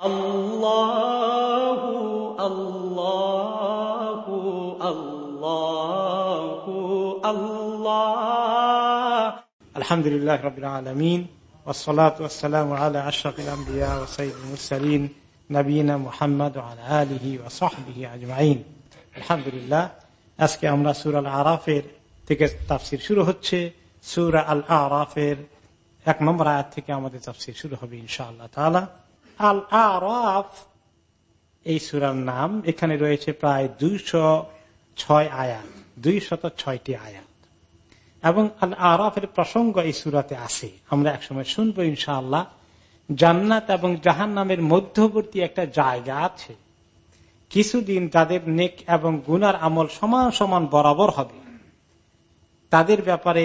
الله الله الله الله الحمد لله رب العالمين والصلاة والسلام على أشرف الأنبياء وسيد المرسلين نبينا محمد وعلى آله وصحبه أجمعين الحمد لله আজকে আমরা সুর আল আরাফের থেকে তাফসির শুরু হচ্ছে সুরা আল আরাফের এক নম্বর আয়াত থেকে আমাদের তাফসির শুরু হবে ইনশাআল্লাহ তাআলা আল আরাফ এই সুরার নাম, এখানে রয়েছে প্রায় দুইশো ছয় আয়াত দুই শত ছয়টি আয়াত। এবং আল আরাফের প্রসঙ্গ এই সুরাতে আছে আমরা একসময় শুনব ইনশাআল্লাহ। জান্নাত এবং জাহান নামের মধ্যবর্তী একটা জায়গা আছে। কিছুদিন তাদের নেক এবং গুনার আমল সমান সমান বরাবর হবে। তাদের ব্যাপারে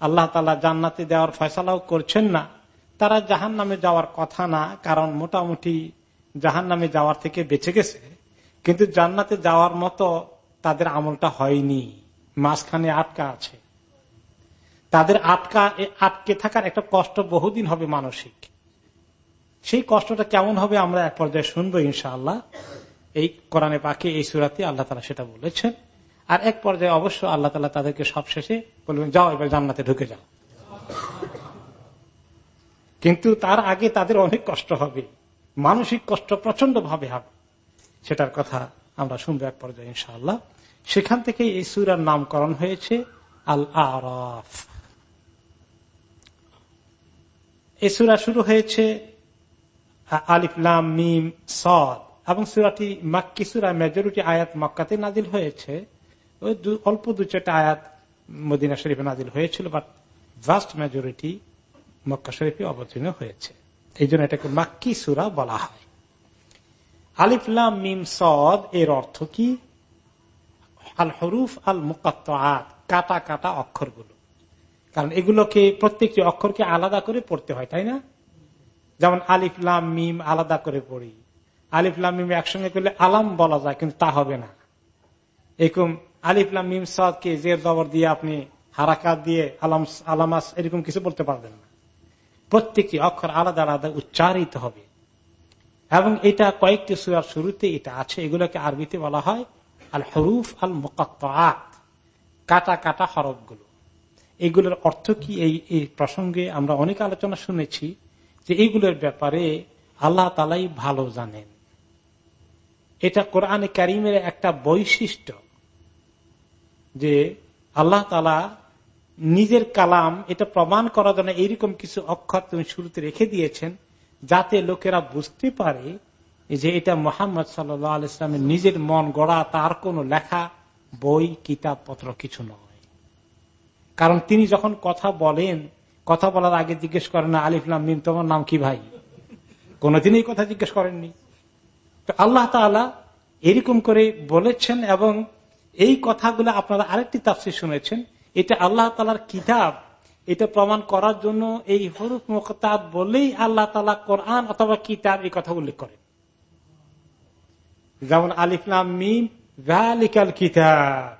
আল্লাহ তালা জান্নাতে দেওয়ার ফয়সালাও করছেন না। তারা জাহান নামে যাওয়ার কথা না, কারণ মোটামুটি জাহান নামে যাওয়ার থেকে বেঁচে গেছে। কিন্তু জান্নাতে যাওয়ার মতো তাদের আমলটা হয়নি। মাঝখানে আটকা আছে। তাদের আটকা আটকে থাকার একটা কষ্ট বহুদিন হবে মানসিক। সেই কষ্টটা কেমন হবে আমরা এক পর্যায়ে শুনব ইনশাআল্লাহ। এই কোরআনে পাকে এই সুরাতে আল্লাহ তালা সেটা বলেছেন। আর এক পর্যায়ে অবশ্য আল্লাহ তালা তাদেরকে সব শেষে বলবেন, যাও এবার জান্নাতে ঢুকে যাও। কিন্তু তার আগে তাদের অনেক কষ্ট হবে। মানসিক কষ্ট প্রচণ্ড ভাবে হবে। সেটার কথা আমরা শুনব এক পর্যায়ে, ইনশাআল্লাহ। সেখান থেকে এই সুরার নামকরণ হয়েছে আল আরফ এই সুরা শুরু হয়েছে আলিফলাম মিম, সদ। এবং সুরাটি মাক্কি সুরা, মেজরিটি আয়াত মক্কাতে নাজিল হয়েছে। অল্প দু চারটা আয়াত মদিনা শরীফে নাজিল হয়েছিল, বাট ভাস্ট মেজরিটি মক্কা শরীফে অবতীর্ণ হয়েছে। এই জন্য এটাকে মাক্কি সুরা বলা হয়। আলিফলাম মিম, সদ এর অর্থ কি? আল হরুফ, আল মুকাত কাটা কাটা অক্ষরগুলো। কারণ এগুলোকে প্রত্যেকটি অক্ষরকে আলাদা করে পড়তে হয়, তাই না? যেমন আলিফলাম মিম আলাদা করে পড়ি। আলিফলাম মিম একসঙ্গে করলে আলাম বলা যায়, কিন্তু তা হবে না। এরকম আলিফলাম মিম, সদকে জের জবর দিয়ে আপনি হারাকাত দিয়ে আলাম, আলামাস এরকম কিছু বলতে পারবেন প্রত্যেকটি অক্ষর আলাদা আলাদা উচ্চারিত হবে। এবং এটা কয়েকটি সুরার শুরুতে এটা আছে, এগুলোকে আরবিতে বলা হয় আল হরুফ আল মোকাত কাটা কাটা হরফগুলো। এগুলোর অর্থ কি? এই এই প্রসঙ্গে আমরা অনেক আলোচনা শুনেছি যে এইগুলোর ব্যাপারে আল্লাহ তালাই ভালো জানেন। এটা কোরআনে কারিমের একটা বৈশিষ্ট্য যে আল্লাহ তালা নিজের কালাম, এটা প্রমাণ করার জন্য এইরকম কিছু অক্ষর তুমি শুরুতে রেখে দিয়েছেন, যাতে লোকেরা বুঝতে পারে যে এটা মোহাম্মদ সাল্লাহ ইসলামের নিজের মন গড়া, তার কোন লেখা, বই, কিতাব, পত্র কিছু নয়। কারণ তিনি যখন কথা বলেন, কথা বলার আগে জিজ্ঞেস করেন, না আলিফলাম মিম, তোমার নাম কি ভাই? কোনদিন এই কথা জিজ্ঞেস করেননি। তো আল্লাহ তালা এরকম করে বলেছেন এবং এই কথাগুলো আপনারা আরেকটি তাফসির শুনেছেন এটা আল্লাহ তালার কিতাব। এটা প্রমাণ করার জন্য এই হরুফ মোকতাব বলেই আল্লাহ তালা কোরআন অথবা কিতাব এই কথা উল্লেখ করেন। যেমন আলিফলাম মিম ভ্যালিকাল কিতাব।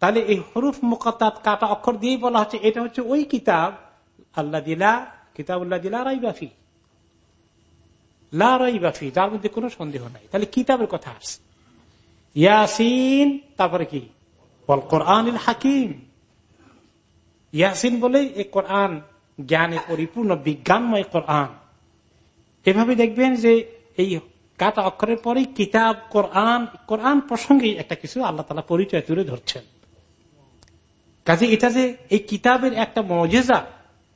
তাহলে এই হরুফ মোকাত কাটা অক্ষর দিয়েই বলা হচ্ছে, এটা হচ্ছে ওই কিতাব আল্লাহ দিলা কিতাব উল্লাহ দিলা রাইবাফি লাফি যার মধ্যে কোন সন্দেহ নাই। তাহলে কিতাবের কথা আসছে। ইয়াসিন, তারপরে কি? কোরআন হাকিম। ইয়াসিন বলে এই কোরআন জ্ঞানে পরিপূর্ণ, বিজ্ঞানময় কোরআন। এভাবে দেখবেন যে এই কাটা অক্ষরের পরে কিতাব, কোরআন কোরআন প্রসঙ্গে একটা কিছু আল্লাহ তালা পরিচয় তুলে ধরছেন। কাজে এটা যে এই কিতাবের একটা মজেজা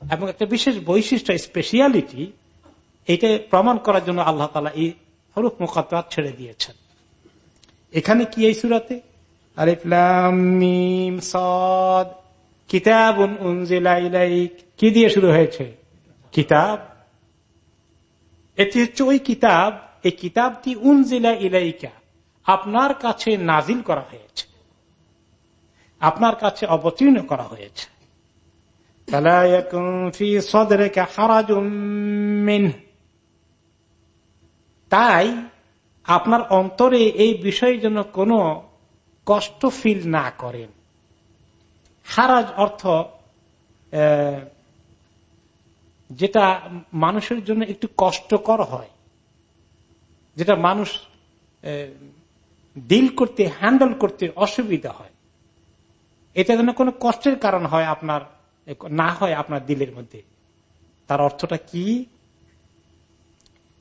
এবং একটা বিশেষ বৈশিষ্ট্য স্পেশিয়ালিটি এটা প্রমাণ করার জন্য আল্লাহ তালা এই হরুফ মোকাত্তাত ছেড়ে দিয়েছেন। এখানে কি এই সুরাতে? কিতাব কি দিয়ে শুরু হয়েছে? কিতাব। এটি হচ্ছে ওই কিতাব, এই কিতাবটি উনজিলা ইলাইকা। আপনার কাছে নাজিল করা হয়েছে। আপনার কাছে অবতীর্ণ করা হয়েছে। তাই আপনার অন্তরে এই বিষয়ের জন্য কোনো কষ্ট ফিল না করেন। হারাজ অর্থ যেটা মানুষের জন্য একটু কষ্টকর হয়। যেটা মানুষ ডিল করতে হ্যান্ডেল করতে অসুবিধা হয়। এটা যেন কোনো কষ্টের কারণ হয় আপনার না হয় আপনার দিলের মধ্যে। তার অর্থটা কি?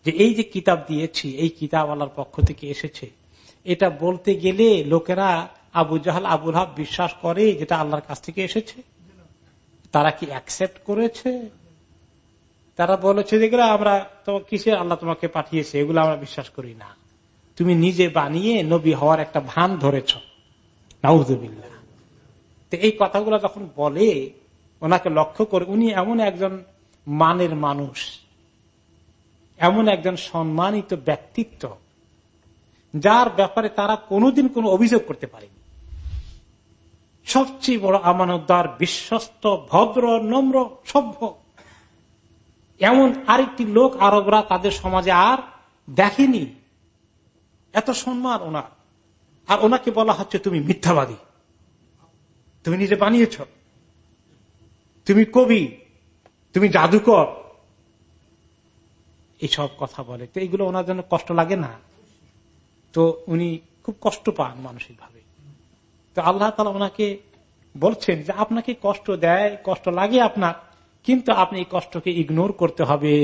যে এই যে কিতাব দিয়েছি, এই কিতাব আল্লাহর পক্ষ থেকে এসেছে। এটা বলতে গেলে লোকেরা আবু জাহাল আবুল হাব বিশ্বাস করে যেটা আল্লাহর কাছ থেকে এসেছে। তারা কি অ্যাকসেপ্ট করেছে? তারা বলেছে যেগুলো আমরা তো কিসের আল্লাহ তোমাকে পাঠিয়েছে? এগুলো আমরা বিশ্বাস করি না। তুমি নিজে বানিয়ে নবী হওয়ার একটা ভান ধরেছ। নাউজুবিল্লা তো এই কথাগুলো যখন বলে, ওনাকে লক্ষ্য করে উনি এমন একজন মানের মানুষ, এমন একজন সম্মানিত ব্যক্তিত্ব। যার ব্যাপারে তারা কোনোদিন কোনো অভিযোগ করতে পারেনি। সবচেয়ে বড় আমানতদার, বিশ্বস্ত, ভদ্র, নম্র, সভ্য। এমন আরেকটি লোক আরবরা তাদের সমাজে আর দেখেনি। এত সম্মান ওনার। আর ওনাকে বলা হচ্ছে, তুমি মিথ্যাবাদী। তুমি নিজে বানিয়েছ। তুমি কবি। তুমি জাদুকর। এইসব কথা বলে। তো এইগুলো ওনার জন্য কষ্ট লাগে না। তো উনি খুব কষ্ট পান মানসিক ভাবে তো আল্লাহ তালা ওনাকে বলছেন যে, আপনাকে কষ্ট দেয়, কষ্ট লাগে আপনার, কিন্তু আপনি এই কষ্টকে ইগনোর করতে হবে।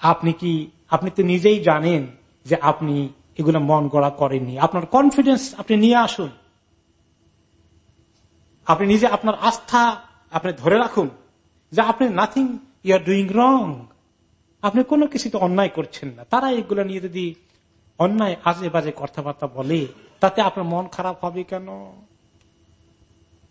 আপনি কি, আপনি তো নিজেই জানেন যে আপনি এগুলো মন গড়া করেননি। আপনার কনফিডেন্স আপনি নিয়ে আসুন। আপনি নিজে আপনার আস্থা আপনি ধরে রাখুন যে আপনি nothing you are doing wrong আপনি কোনো কিছুতে অন্যায় করছেন না। তারা এগুলো নিয়ে যদি অন্যায় আজে বাজে কথাবার্তা বলে, তাতে আপনার মন খারাপ হবে কেন?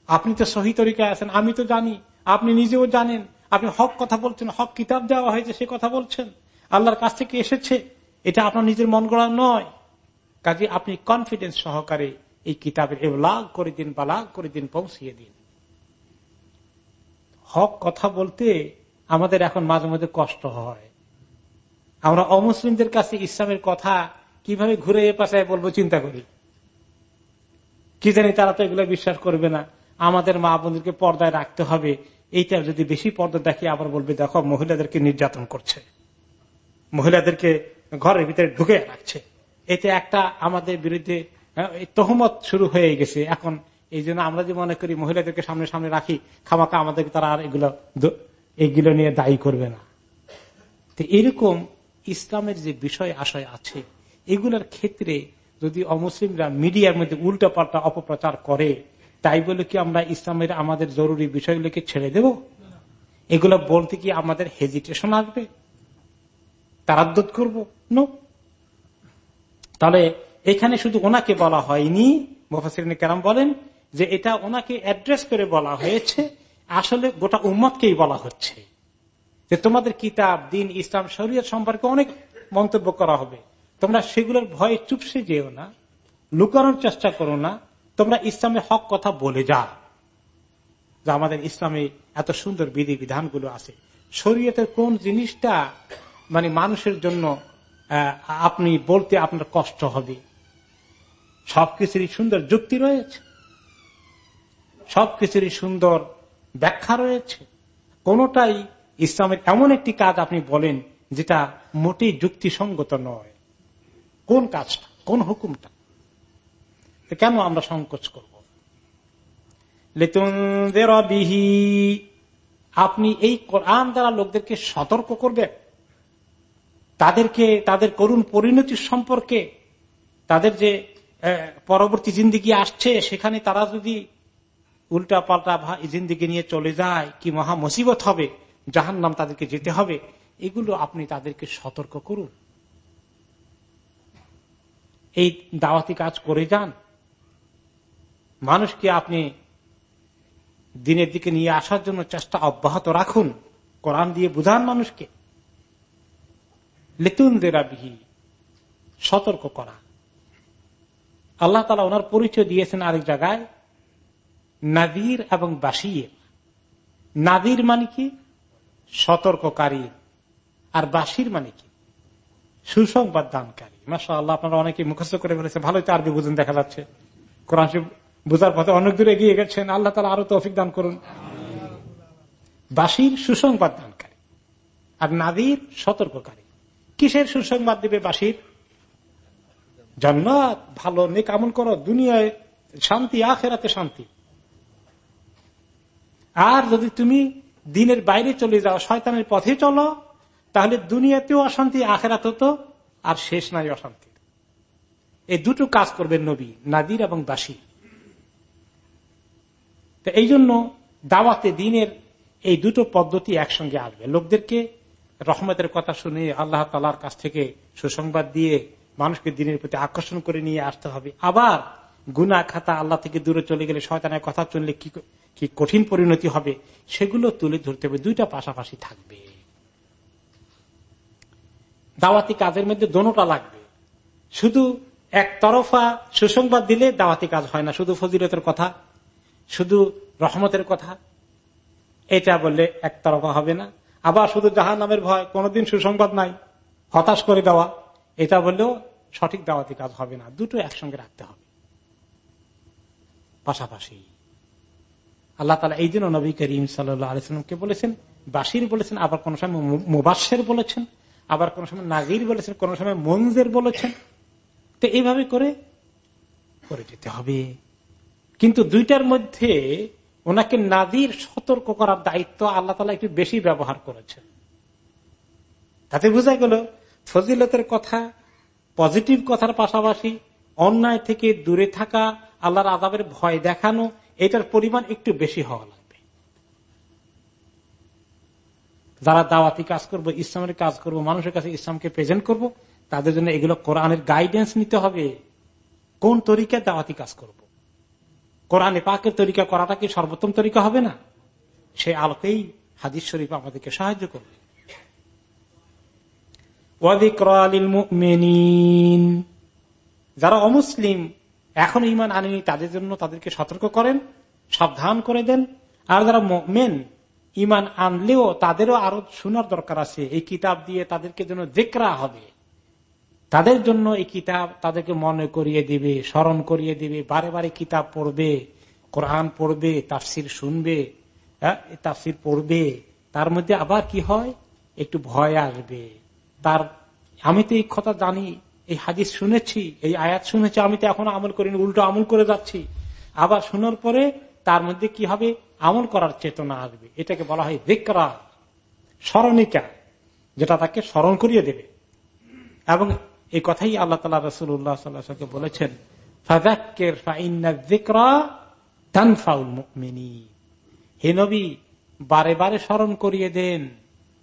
আপনি তো সহি তরিকায় আছেন, আমি তো জানি, আপনি নিজেও জানেন, আপনি হক কথা বলছেন, হক কিতাব দেওয়া হয়েছে, সে কথা বলছেন, আল্লাহর কাছ থেকে এসেছে, এটা আপনার নিজের মন গড়া নয়। কাজে আপনি কনফিডেন্স সহকারে এই কিতাবের লাগ করে দিন বা লাগ করে দিন, পৌঁছিয়ে দিন। হক কথা বলতে আমাদের এখন মাঝে মধ্যে কষ্ট হয়। আমরা অমুসলিমদের কাছে ইসলামের কথা কীভাবে ঘুরে এ পাশে বলব চিন্তা করি। কি জানি তারা তো এগুলো বিশ্বাস করবে না। আমাদের মা বোনদেরকে পর্দায় রাখতে হবে। এইটা যদি বেশি পর্দা দেখি আবার বলবে, দেখো, মহিলাদেরকে নির্যাতন করছে। মহিলাদেরকে ঘরের ভিতরে ঢুকে রাখছে। এতে একটা আমাদের বিরুদ্ধে তহমত শুরু হয়ে গেছে। এখন এই জন্য আমরা যে মনে করি মহিলাদেরকে সামনে সামনে রাখি খামাকা আমাদেরকে তারা আর এগুলো এগুলো নিয়ে দায়ী করবে না। তো এরকম ইসলামের যে বিষয় আশয় আছে এগুলোর ক্ষেত্রে যদি অমুসলিমরা মিডিয়ার মধ্যে উল্টা পাল্টা অপপ্রচার করে, তাই বলে কি আমরা ইসলামের আমাদের জরুরি বিষয়গুলোকে ছেড়ে দেব? এগুলো বলতে কি আমাদের হেজিটেশন আসবে? তারাদ্দত করব? নো তাহলে এখানে শুধু ওনাকে বলা হয়নি মোফাসিন কেরাম বলেন যে এটা ওনাকে অ্যাড্রেস করে বলা হয়েছে, আসলে গোটা উম্মতকেই বলা হচ্ছে। যে তোমাদের কিতাব, দিন, ইসলাম, শরীয়ত সম্পর্কে অনেক মন্তব্য করা হবে। তোমরা সেগুলোর ভয়ে চুপসে যেও না, লুকানোর চেষ্টা করো না, তোমরা ইসলামের হক কথা বলে যা যে আমাদের ইসলামে এত সুন্দর বিধি বিধানগুলো আছে। শরীয়তের কোন জিনিসটা মানে মানুষের জন্য আপনি বলতে আপনার কষ্ট হবে। সবকিছুরই সুন্দর যুক্তি রয়েছে। সবকিছুরই সুন্দর ব্যাখ্যা রয়েছে। কোনটাই ইসলামের এমন একটি কাজ আপনি বলেন যেটা মোটেই যুক্তিসঙ্গত নয়। কোন কাজটা, কোন হুকুমটা? কেন আমরা সংকোচ করব? বিহি, আপনি এই কোরআন দ্বারা লোকদেরকে সতর্ক করবেন। তাদেরকে, তাদের করুণ পরিণতির সম্পর্কে, তাদের যে পরবর্তী জিন্দিগি আসছে, সেখানে তারা যদি উল্টা পাল্টা জিন্দিগি নিয়ে চলে যায়, কি মহা মুসিবত হবে? জাহান নাম তাদেরকে যেতে হবে। এগুলো আপনি তাদেরকে সতর্ক করুন। এই দাওয়াতি কাজ করে যান। মানুষকে আপনি দিনের দিকে নিয়ে আসার জন্য চেষ্টা অব্যাহত রাখুন। কোরআন দিয়ে বুঝান মানুষকে। লেতুন দেরাবিহি সতর্ক করা। আল্লাহ তালা ওনার পরিচয় দিয়েছেন আরেক জায়গায়, নাদির এবং বাসিয়ে নাদির মানে কি? সতর্ককারী। আর বাসির মানে কি? সুসংবাদ দানকারী। মাসা আল্লাহ আপনারা অনেকে মুখস্থ করে ফেলেছে ভালোই তো আরবি বুঝুন দেখা যাচ্ছে। কোরআন বুঝার পথে অনেক দূরে এগিয়ে গেছেন। আল্লাহ তালা আরও তৌফিক দান করুন। বাসির সুসংবাদ দানকারী। আর নাদির সতর্ককারী। কিসের সুসংবাদ দিবে বাসির? জান্নাত, ভালো নেক আমল করো, দুনিয়ায় শান্তি, আখেরাতে শান্তি। আর যদি তুমি দিনের বাইরে চলে যাও, শয়তানের পথে চলো তাহলে দুনিয়াতেও অশান্তি আখেরাত তো আর শেষ নাই অশান্তি। এই দুটো কাজ করবেন নবী, নাদির এবং বাসী তো এই জন্য দাওয়াতে দিনের এই দুটো পদ্ধতি একসঙ্গে আসবে। লোকদেরকে রহমতের কথা শুনে আল্লাহ তালার কাছ থেকে সুসংবাদ দিয়ে মানুষকে দিনের প্রতি আকর্ষণ করে নিয়ে আসতে হবে। আবার গুনা খাতা আল্লাহ থেকে দূরে চলে গেলে শয়তানের কথা চললে কি কঠিন পরিণতি হবে, সেগুলো তুলে ধরতে হবে। দুইটা পাশাপাশি থাকবে। দাওয়াতি কাজের মধ্যে দোনোটা লাগবে। শুধু এক তরফা সুসংবাদ দিলে দাওয়াতি কাজ হয় না, শুধু ফজিলতের কথা, শুধু রহমতের কথা। এটা বললে একতরফা হবে না। আবার শুধু জাহান নামের ভয়, কোনদিন সুসংবাদ নাই, হতাশ করে দেওয়া। এটা বললেও সঠিক দাওয়াতি কাজ হবে না। দুটো একসঙ্গে রাখতে হবে। পাশাপাশি আল্লাহ তালা এই জন্য নবী করিম সাল্লামকে বলেছেন বাসির বলেছেন, আবার কোন সময় মুবাসের বলেছেন। আবার কোন সময় নাগির বলেছেন, কোন সময় মঞ্জের বলেছেন। তো এইভাবে করে করে যেতে হবে। কিন্তু দুইটার মধ্যে ওনাকে নাদির সতর্ক করার দায়িত্ব আল্লাহ তালা একটু বেশি ব্যবহার করেছেন। তাতে বোঝা গেল, ফজিলতের কথা, পজিটিভ কথার পাশাপাশি অন্যায় থেকে দূরে থাকা, আল্লাহর আদাবের ভয় দেখানো, এটার পরিমাণ একটু বেশি হওয়া যারা দাওয়াতি কাজ করব, ইসলামের কাজ করব, মানুষের কাছে ইসলামকে প্রেজেন্ট করব, তাদের জন্য এগুলো কোরআনের গাইডেন্স নিতে হবে। কোন তরিকায় দাওয়াতি কাজ করব। কোরআনে পাকের তরিকা করাটা কি সর্বোত্তম তরিকা হবে না? সে আলোকেই হাদিস শরীফ আমাদেরকে সাহায্য করবে। যারা অমুসলিম, এখন ইমান আনেনি, তাদের জন্য তাদেরকে সতর্ক করেন, সাবধান করে দেন। আর যারা মেন ইমান আনলেও তাদেরও আরও শোনার দরকার আছে। এই কিতাব দিয়ে তাদেরকে যেন দেখরা হবে। তাদের জন্য এই কিতাব তাদেরকে মনে করিয়ে দিবে স্মরণ করিয়ে দিবে বারে বারে কিতাব পড়বে কোরআন পড়বে তাফসির শুনবে হ্যাঁ, তাফসির পড়বে। তার মধ্যে আবার কি হয়? একটু ভয় আসবে। তার আমি তো এই কথা জানি এই হাদিস শুনেছি এই আয়াত শুনেছি আমি তো এখন আমল করিনি উল্টো আমল করে যাচ্ছি। আবার শোনার পরে তার মধ্যে কি হবে? আমল করার চেতনা আসবে। এটাকে বলা হয় বিক্রা স্মরণিকা, যেটা তাকে স্মরণ করিয়ে দেবে। এবং এই কথাই আল্লাহ তালা রসুল্লাহ সাল্লাহকে বলেছেন হে নবী, বারে বারে স্মরণ করিয়ে দেন,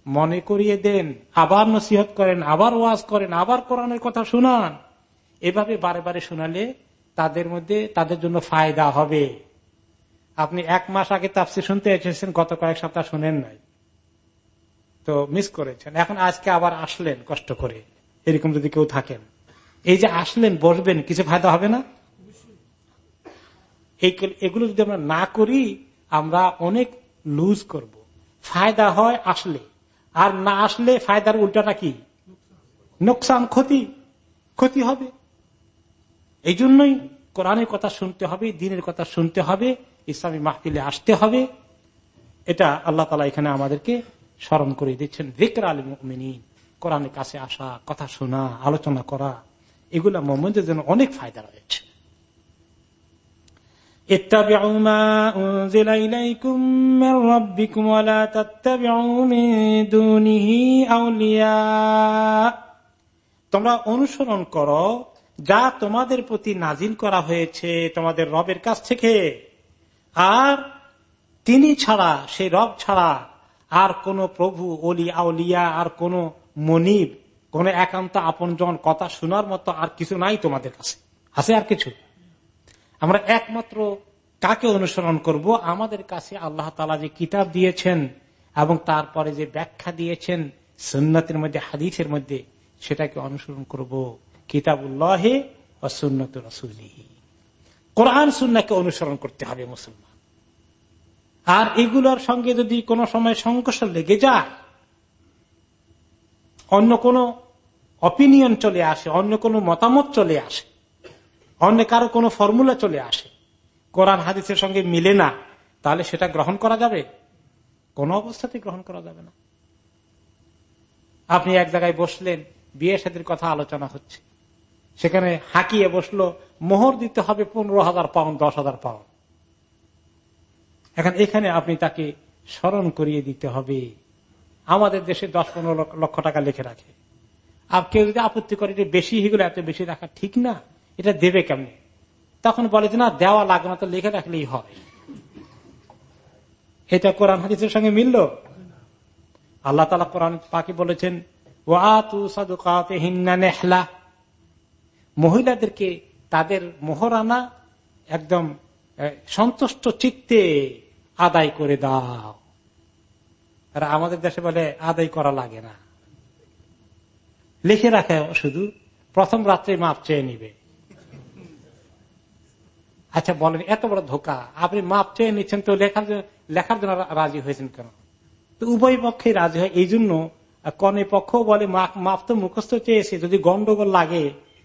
মনে করিয়ে দেন, আবার নসিহত করেন, আবার ওয়াজ করেন, আবার কোরআনের কথা শুনান। এভাবে বারে বারে শোনালে তাদের মধ্যে, তাদের জন্য ফায়দা হবে। আপনি এক মাস আগে তাপসি শুনতে এসেছেন, গত কয়েক সপ্তাহ শুনেন নাই। তো মিস করেছেন। এখন আজকে আবার আসলেন, কষ্ট করে। এরকম যদি কেউ থাকেন। এই যে আসলেন, বসবেন, কিছু ফায়দা হবে না? এগুলো যদি আমরা না করি, আমরা অনেক লুজ করব। ফায়দা হয় আসলে। আর না আসলে ফায়দার উল্টাটা কি? নোকসান, ক্ষতি। ক্ষতি হবে। এই জন্যই কোরআনের কথা শুনতে হবে, দিনের কথা শুনতে হবে। ইসলামী মাহফিলে আসতে হবে। এটা আল্লাহ তালা এখানে আমাদেরকে স্মরণ করে দিচ্ছেন। ভিকর আলী কোরআনের কাছে আসা, কথা শোনা, আলোচনা করা, এগুলা মোহাম্মদের জন্য অনেক ফায়দা রয়েছে। তোমরা অনুসরণ করো যা তোমাদের প্রতি নাজিল করা হয়েছে তোমাদের রবের কাছ থেকে। আর তিনি ছাড়া সেই রব ছাড়া আর কোন প্রভু অলি আউলিয়া, আর কোন মনিব, কোন একান্ত আপন জন কথা শোনার মতো আর কিছু নাই তোমাদের কাছে। আছে আর কিছু? আমরা একমাত্র কাকে অনুসরণ করব? আমাদের কাছে আল্লাহ তালা যে কিতাব দিয়েছেন এবং তারপরে যে ব্যাখ্যা দিয়েছেন সুন্নতের মধ্যে, হাদিসের মধ্যে, সেটাকে অনুসরণ করব। কিতাবুল্লাহে ও সুন্নত রসুলিহি। কোরআন সুন্নাকে অনুসরণ করতে হবে মুসলমান। আর এগুলোর সঙ্গে যদি কোনো সময় সংকোষ লেগে যায়, অন্য কোন অপিনিয়ন চলে আসে, অন্য কোন মতামত চলে আসে, অন্য কারও কোনো ফর্মুলা চলে আসে, কোরআন হাদিসের সঙ্গে মিলে না, তাহলে সেটা গ্রহণ করা যাবে? কোন অবস্থাতে গ্রহণ করা যাবে না। আপনি এক জায়গায় বসলেন বিয়ে সাথীর কথা আলোচনা হচ্ছে। সেখানে হাঁকিয়ে বসল, মোহর দিতে হবে পনেরো হাজার পাউন্ড, দশ হাজার পাউন্ড। এখন এখানে আপনি তাকে স্মরণ করিয়ে দিতে হবে। আমাদের দেশে দশ পনেরো লক্ষ টাকা লিখে রাখে। আর কেউ যদি আপত্তি করে যে বেশি হয়ে এত বেশি রাখা ঠিক না, এটা দেবে কেমনি? তখন বলে যে, না, দেওয়া লাগে না তো লিখে রাখলেই হয়। এটা কোরআন হাদিসের সঙ্গে মিলল? আল্লাহ তালা কোরআন পাকি বলেছেন মহিলাদেরকে তাদের মোহরানা একদম সন্তুষ্ট চিত্তে আদায় করে দাও। আর আমাদের দেশে বলে আদায় করা লাগে না। লিখে রাখে শুধু, প্রথম রাত্রে মাপ চেয়ে নিবে। আচ্ছা বলেন, এত বড় ধোকা, আপনি মাপ চেয়ে নিচ্ছেন তো লেখার জন্য লেখার জন্য রাজি হয়েছেন কেন? তো উভয় পক্ষে রাজি হয়। এই জন্য কনে পক্ষ বলে মাপ তো মুখস্থ চেয়েছে, যদি গন্ডগোল লাগে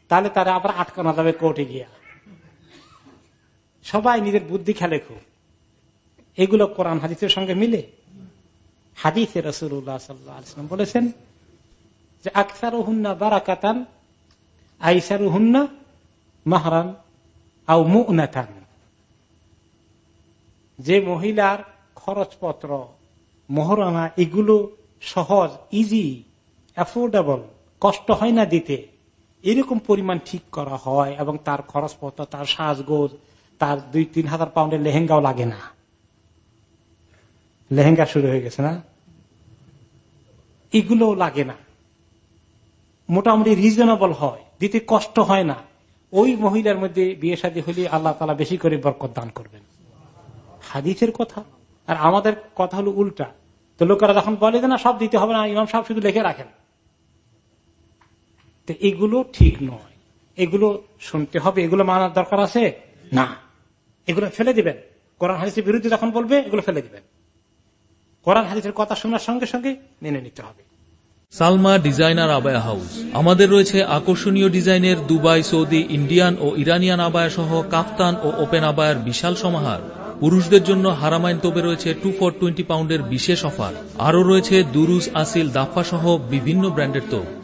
তাহলে তারা আবার আটকানো যাবে কোর্টে গিয়া। সবাই নিজের বুদ্ধি খেলে খুব এগুলো কোরআন হাদিসের সঙ্গে মিলে। হাদিসে রসুল্লাহ সাল্লাম বলেছেন যে আকসার হুন্না বারাকাতান আইসার হুন্না মাহরান আও মুনাথান যে মহিলার খরচপত্র, মহরানা, এগুলো সহজ ইজি অ্যাফোর্ডেবল কষ্ট হয় না দিতে। এরকম পরিমাণ ঠিক করা হয় এবং তার খরচপত্র, তার সাজগোজ, তার দুই, তিন হাজার পাউন্ডের লেহেঙ্গাও লাগে না। লেহেঙ্গা শুরু হয়ে গেছে না? এগুলো লাগে না। মোটামুটি রিজনেবল হয়, দিতে কষ্ট হয় না। ওই মহিলার মধ্যে বিয়ে শাদী হলে আল্লাহ তালা বেশি করে বরকত দান করবেন। হাদিসের কথা। আর আমাদের কথা হলো উল্টা। তো লোকেরা যখন বলে যে না, সব দিতে হবে না, ইমাম সাহেব শুধু লিখে রাখেন। তো এগুলো ঠিক নয়। এগুলো শুনতে হবে, এগুলো মানার দরকার আছে? না। এগুলো ফেলে দিবেন। কোরআন হাদিসের বিরুদ্ধে যখন বলবে, এগুলো ফেলে দিবেন। কোরআন হাদিসের কথা শোনার সঙ্গে সঙ্গে মেনে নিতে হবে। Salma designer abaya house. আমাদের রয়েছে আকর্ষণীয় ডিজাইনের দুবাই, সৌদি, ইন্ডিয়ান ও ইরানিয়ান আবায়া সহ কাফতান ও ওপেন আবায়ার বিশাল সমাহার। পুরুষদের জন্য হারামাইন তোবে রয়েছে টু ফর টোয়েন্টি পাউন্ডের বিশেষ অফার। আরও রয়েছে দুরুজ, আসিল দাফা সহ বিভিন্ন ব্র্যান্ডের তোপ।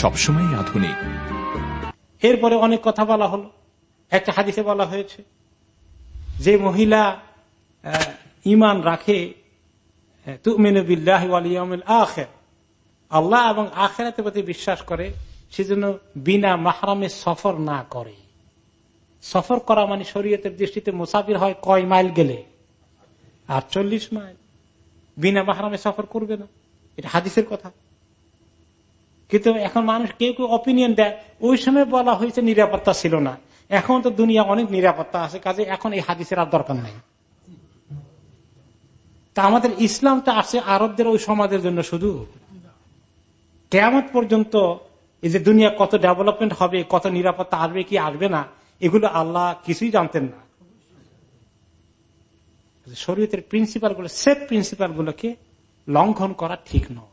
সবসময় আধুনিক। এরপরে অনেক কথা বলা হলো। একটা হাদিসে বলা হয়েছে, যে মহিলা ইমান রাখে আল্লাহ এবং আখেরাতের প্রতি বিশ্বাস করে সেজন্য বিনা মাহরামে সফর না করে। সফর করা মানে শরীয়তের দৃষ্টিতে মুসাফির হয় কয় মাইল গেলে? আর চল্লিশ মাইল। বিনা মাহরামে সফর করবে না। এটা হাদিসের কথা। কিন্তু এখন মানুষ কেউ কেউ অপিনিয়ন দেয়, ওই সময় বলা হয়েছে নিরাপত্তা ছিল না। এখন তো দুনিয়া অনেক নিরাপত্তা আছে, কাজে এখন এই হাদিসের আর দরকার নাই। তা আমাদের ইসলামটা আছে আরবদের ওই সমাজের জন্য শুধু। কেমন পর্যন্ত এই যে দুনিয়া কত ডেভেলপমেন্ট হবে, কত নিরাপত্তা আসবে কি আসবে না, এগুলো আল্লাহ কিছুই জানতেন না। শরীয়তের প্রিন্সিপালগুলো সেফ প্রিন্সিপাল গুলোকে লঙ্ঘন করা ঠিক নয়।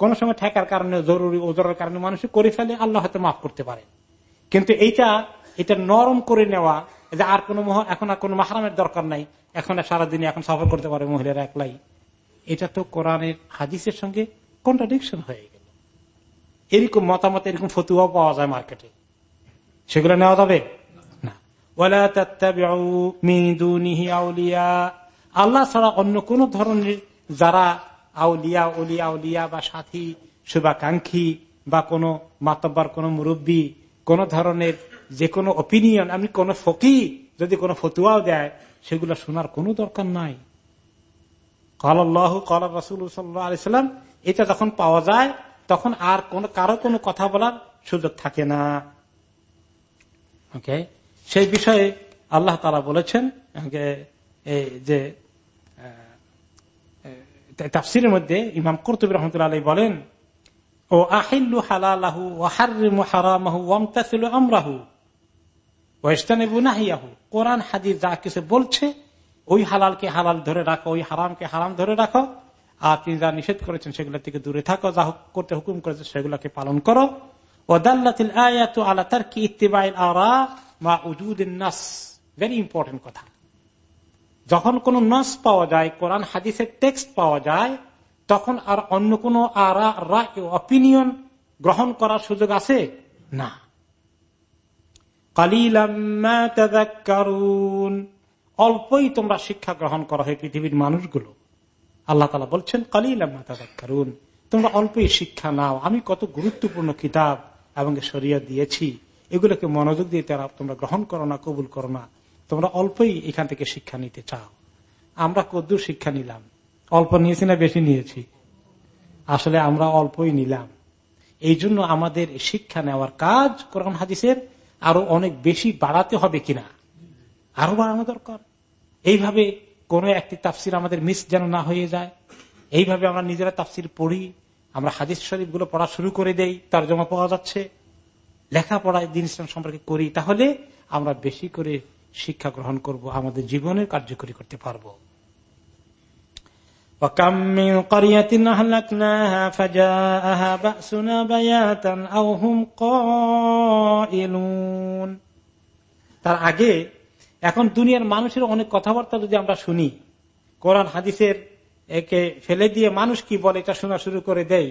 কোন সময় ঠেকার কারণে, জরুরি ওজরের কারণে মানুষ করে ফেলে, আল্লাহ হয়তো মাফ করতে পারে। কিন্তু এইটা, এটা নরম করে নেওয়া যে আর কোনো এখন আর কোনো মাহারামের দরকার নাই, এখন সারাদিনে এখন সফর করতে পারে মহিলারা একলাই। এটা তো কোরআনের হাদিসের সঙ্গে কন্ট্রাডিকশন হয়ে গেল। এরকম মতামত, এরকম ফতুয়া পাওয়া যায় মার্কেটে সেগুলো নেওয়া যাবে? আল্লাহ ছাড়া অন্য কোন ধরনের যারা আউলিয়া উলিয়া উলিয়া বা সাথী, শুভাকাঙ্ক্ষী বা কোনো মাতব্বার, কোনো মুরব্বী, কোন ধরনের যে কোনো অপিনিয়ন আমি কোন ফকি যদি কোনো ফতুয়াও দেয়, সেগুলো শোনার কোনো দরকার নাই। কলাল্লাহ কলা রসুল সাল্লাম, এটা যখন পাওয়া যায়, তখন আর কোন, কারও কোনো কথা বলার সুযোগ থাকে না। ওকে সেই বিষয়ে আল্লাহ তারা বলেছেন যে তাফসিরের মধ্যে ইমাম কর্তুব রহমতুল্লাহ বলেন, ও আহিল্লু হালালাহু ওয়াহারিমু হারামাহু ওয়ামতাসিলু আমরাহু কোরআন, হাদিস যা কিছু বলছে, ওই হালালকে হালাল ধরে রাখো, ওই হারামকে হারাম ধরে রাখো। আর তিনি যা নিষেধ করেছেন সেগুলো থেকে দূরে থাকো, যা করতে হুকুম করেছে সেগুলোকে পালন করো। ও দাল্লাতিল আয়াত আলা তার কি ইত্তিবাইল আরা মা উজুদিন নাস। ভেরি ইম্পর্টেন্ট কথা। যখন কোন নস পাওয়া যায়, কোরআন হাদিসের টেক্সট পাওয়া যায়, তখন আর অন্য কোন অপিনিয়ন গ্রহণ করার সুযোগ আছে? না। অল্পই তোমরা শিক্ষা গ্রহণ করা হয় পৃথিবীর মানুষগুলো। আল্লাহ তালা বলছেন, কালিলাম তোমরা অল্পই শিক্ষা নাও। আমি কত গুরুত্বপূর্ণ কিতাব এবং সরিয়া দিয়েছি। এগুলোকে মনোযোগ দিয়ে তারা তোমরা গ্রহণ করো না, কবুল করো না। তোমরা অল্পই এখান থেকে শিক্ষা নিতে চাও। আমরা কদ্দুর শিক্ষা নিলাম। অল্প নিয়েছি না বেশি নিয়েছি? আসলে আমরা অল্পই নিলাম। এই জন্য আমাদের শিক্ষা নেওয়ার কাজ কোরআন হাদিসের আরও অনেক বেশি বাড়াতে হবে কিনা? আরও বাড়ানো দরকার। এইভাবে কোন একটি তাফসির আমাদের মিস যেন না হয়ে যায়। এইভাবে আমরা নিজেরা তাফসির পড়ি, আমরা হাদিস শরীফগুলো পড়া শুরু করে দেই তার জমা পাওয়া যাচ্ছে লেখাপড়া দিন ইসলাম সম্পর্কে করি, তাহলে আমরা বেশি করে শিক্ষা গ্রহণ করব, আমাদের জীবনের কার্যকরী করতে পারব। তার আগে, এখন দুনিয়ার মানুষের অনেক কথাবার্তা যদি আমরা শুনি, কোরআন হাদিসের একে ফেলে দিয়ে মানুষ কি বলে এটা শোনা শুরু করে দেয়,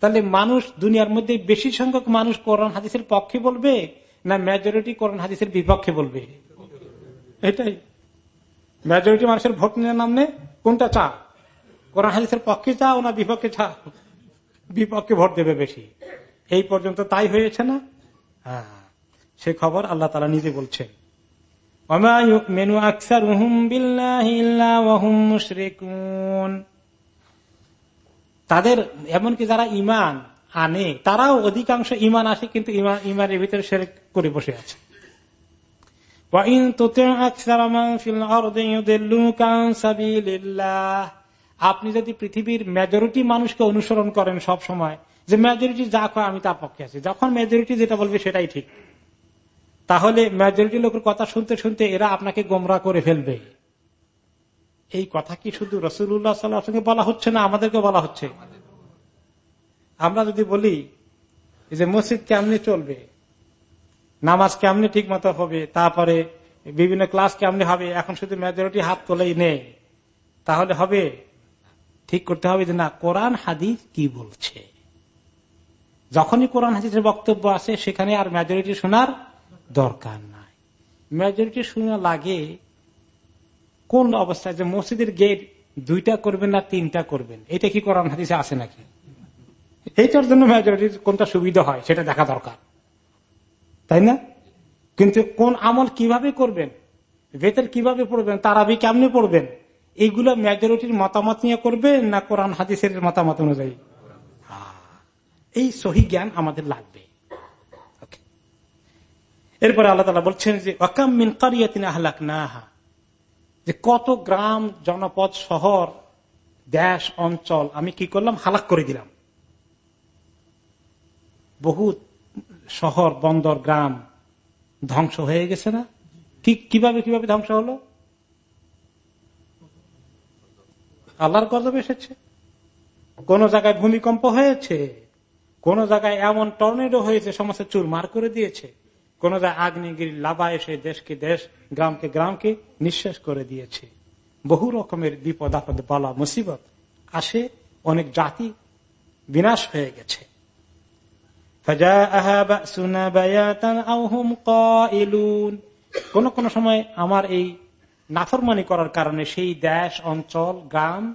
তাহলে মানুষ দুনিয়ার মধ্যে বেশি সংখ্যক মানুষ কোরআন হাদিসের পক্ষে বলবে না মেজরিটি কোরআন হাদিসের বিপক্ষে বলবে? এটাই। মেজরিটি মানুষের ভোট নেওয়ার নামে কোনটা চা কোরআন হাদিসের পক্ষে চাও না বিপক্ষে চা বিপক্ষে ভোট দেবে বেশি। এই পর্যন্ত তাই হয়েছে না? হ্যাঁ, সে খবর আল্লাহ তালা নিজে বলছেন। তাদের এমনকি যারা ইমান আনে তারাও অধিকাংশ ইমান আসে কিন্তু ইমানের ভিতরে সেরে করে বসে আছে। আপনি যদি পৃথিবীর মেজরিটি মানুষকে অনুসরণ করেন সব সময়, যে মেজরিটি যা কয় আমি তার পক্ষে আছি। যখন মেজরিটি যেটা বলবে সেটাই ঠিক। তাহলে মেজরিটি লোকের কথা শুনতে শুনতে এরা আপনাকে গোমরা করে ফেলবে। এই কথা কি শুধু রসুল্লাহ সাল্লাহকে বলা হচ্ছে না আমাদেরকে বলা হচ্ছে? আমরা যদি বলি যে মসজিদ কেমনি চলবে? নামাজ কেমনে ঠিক মতো হবে, তারপরে বিভিন্ন ক্লাস কেমনে হবে, এখন শুধু মেজরিটি হাত তোলেই নেই। তাহলে হবে? ঠিক করতে হবে যে না, কোরআন, হাদিস কি বলছে? যখনই কোরআন, হাদিসের বক্তব্য আছে সেখানে আর মেজরিটি শোনার দরকার নাই। মেজরিটি শোনা লাগে কোন অবস্থায়? যে মসজিদের গেট দুইটা করবেন না তিনটা করবেন? এটা কি কোরআন, হাদিসে আছে নাকি? এইটার জন্য মেজরিটির কোনটা সুবিধা হয়, সেটা দেখা দরকার। তাই না? কিন্তু কোন আমল কীভাবে করবেন? বেতের কীভাবে পড়বেন? তারাবি কেমনে পড়বেন? এইগুলো মেজরিটির মতামত নিয়ে করবে না কোরআন হাদিসের মতামত অনুযায়ী? এই সহি জ্ঞান আমাদের লাগবে। এরপরে আল্লাহ তালা বলছেন যে অকামিন কারিয়াতিন আহলাক নাহা যে কত গ্রাম, জনপদ, শহর, দেশ, অঞ্চল, আমি কি করলাম? হালাক করে দিলাম। বহু শহর, বন্দর, গ্রাম ধ্বংস হয়ে গেছে না? ঠিক কীভাবে কীভাবে ধ্বংস হলো? আল্লাহর গজব এসেছে। কোন জায়গায় ভূমিকম্প হয়েছে, কোন জায়গায় এমন টর্নেডো হয়েছে, সমস্ত চুরমার করে দিয়েছে। কোন জায়গায় আগ্নেয়গিরি লাভা এসে দেশকে দেশ, গ্রামকে গ্রামকে নিঃশেষ করে দিয়েছে। বহু রকমের বিপদ আপদ, বলা, মুসিবত আসে, অনেক জাতি বিনাশ হয়ে গেছে। কোন কোন সময় আমার এই নাফরমানি করার কারণে সেই দেশ, অঞ্চল, গ্রাম,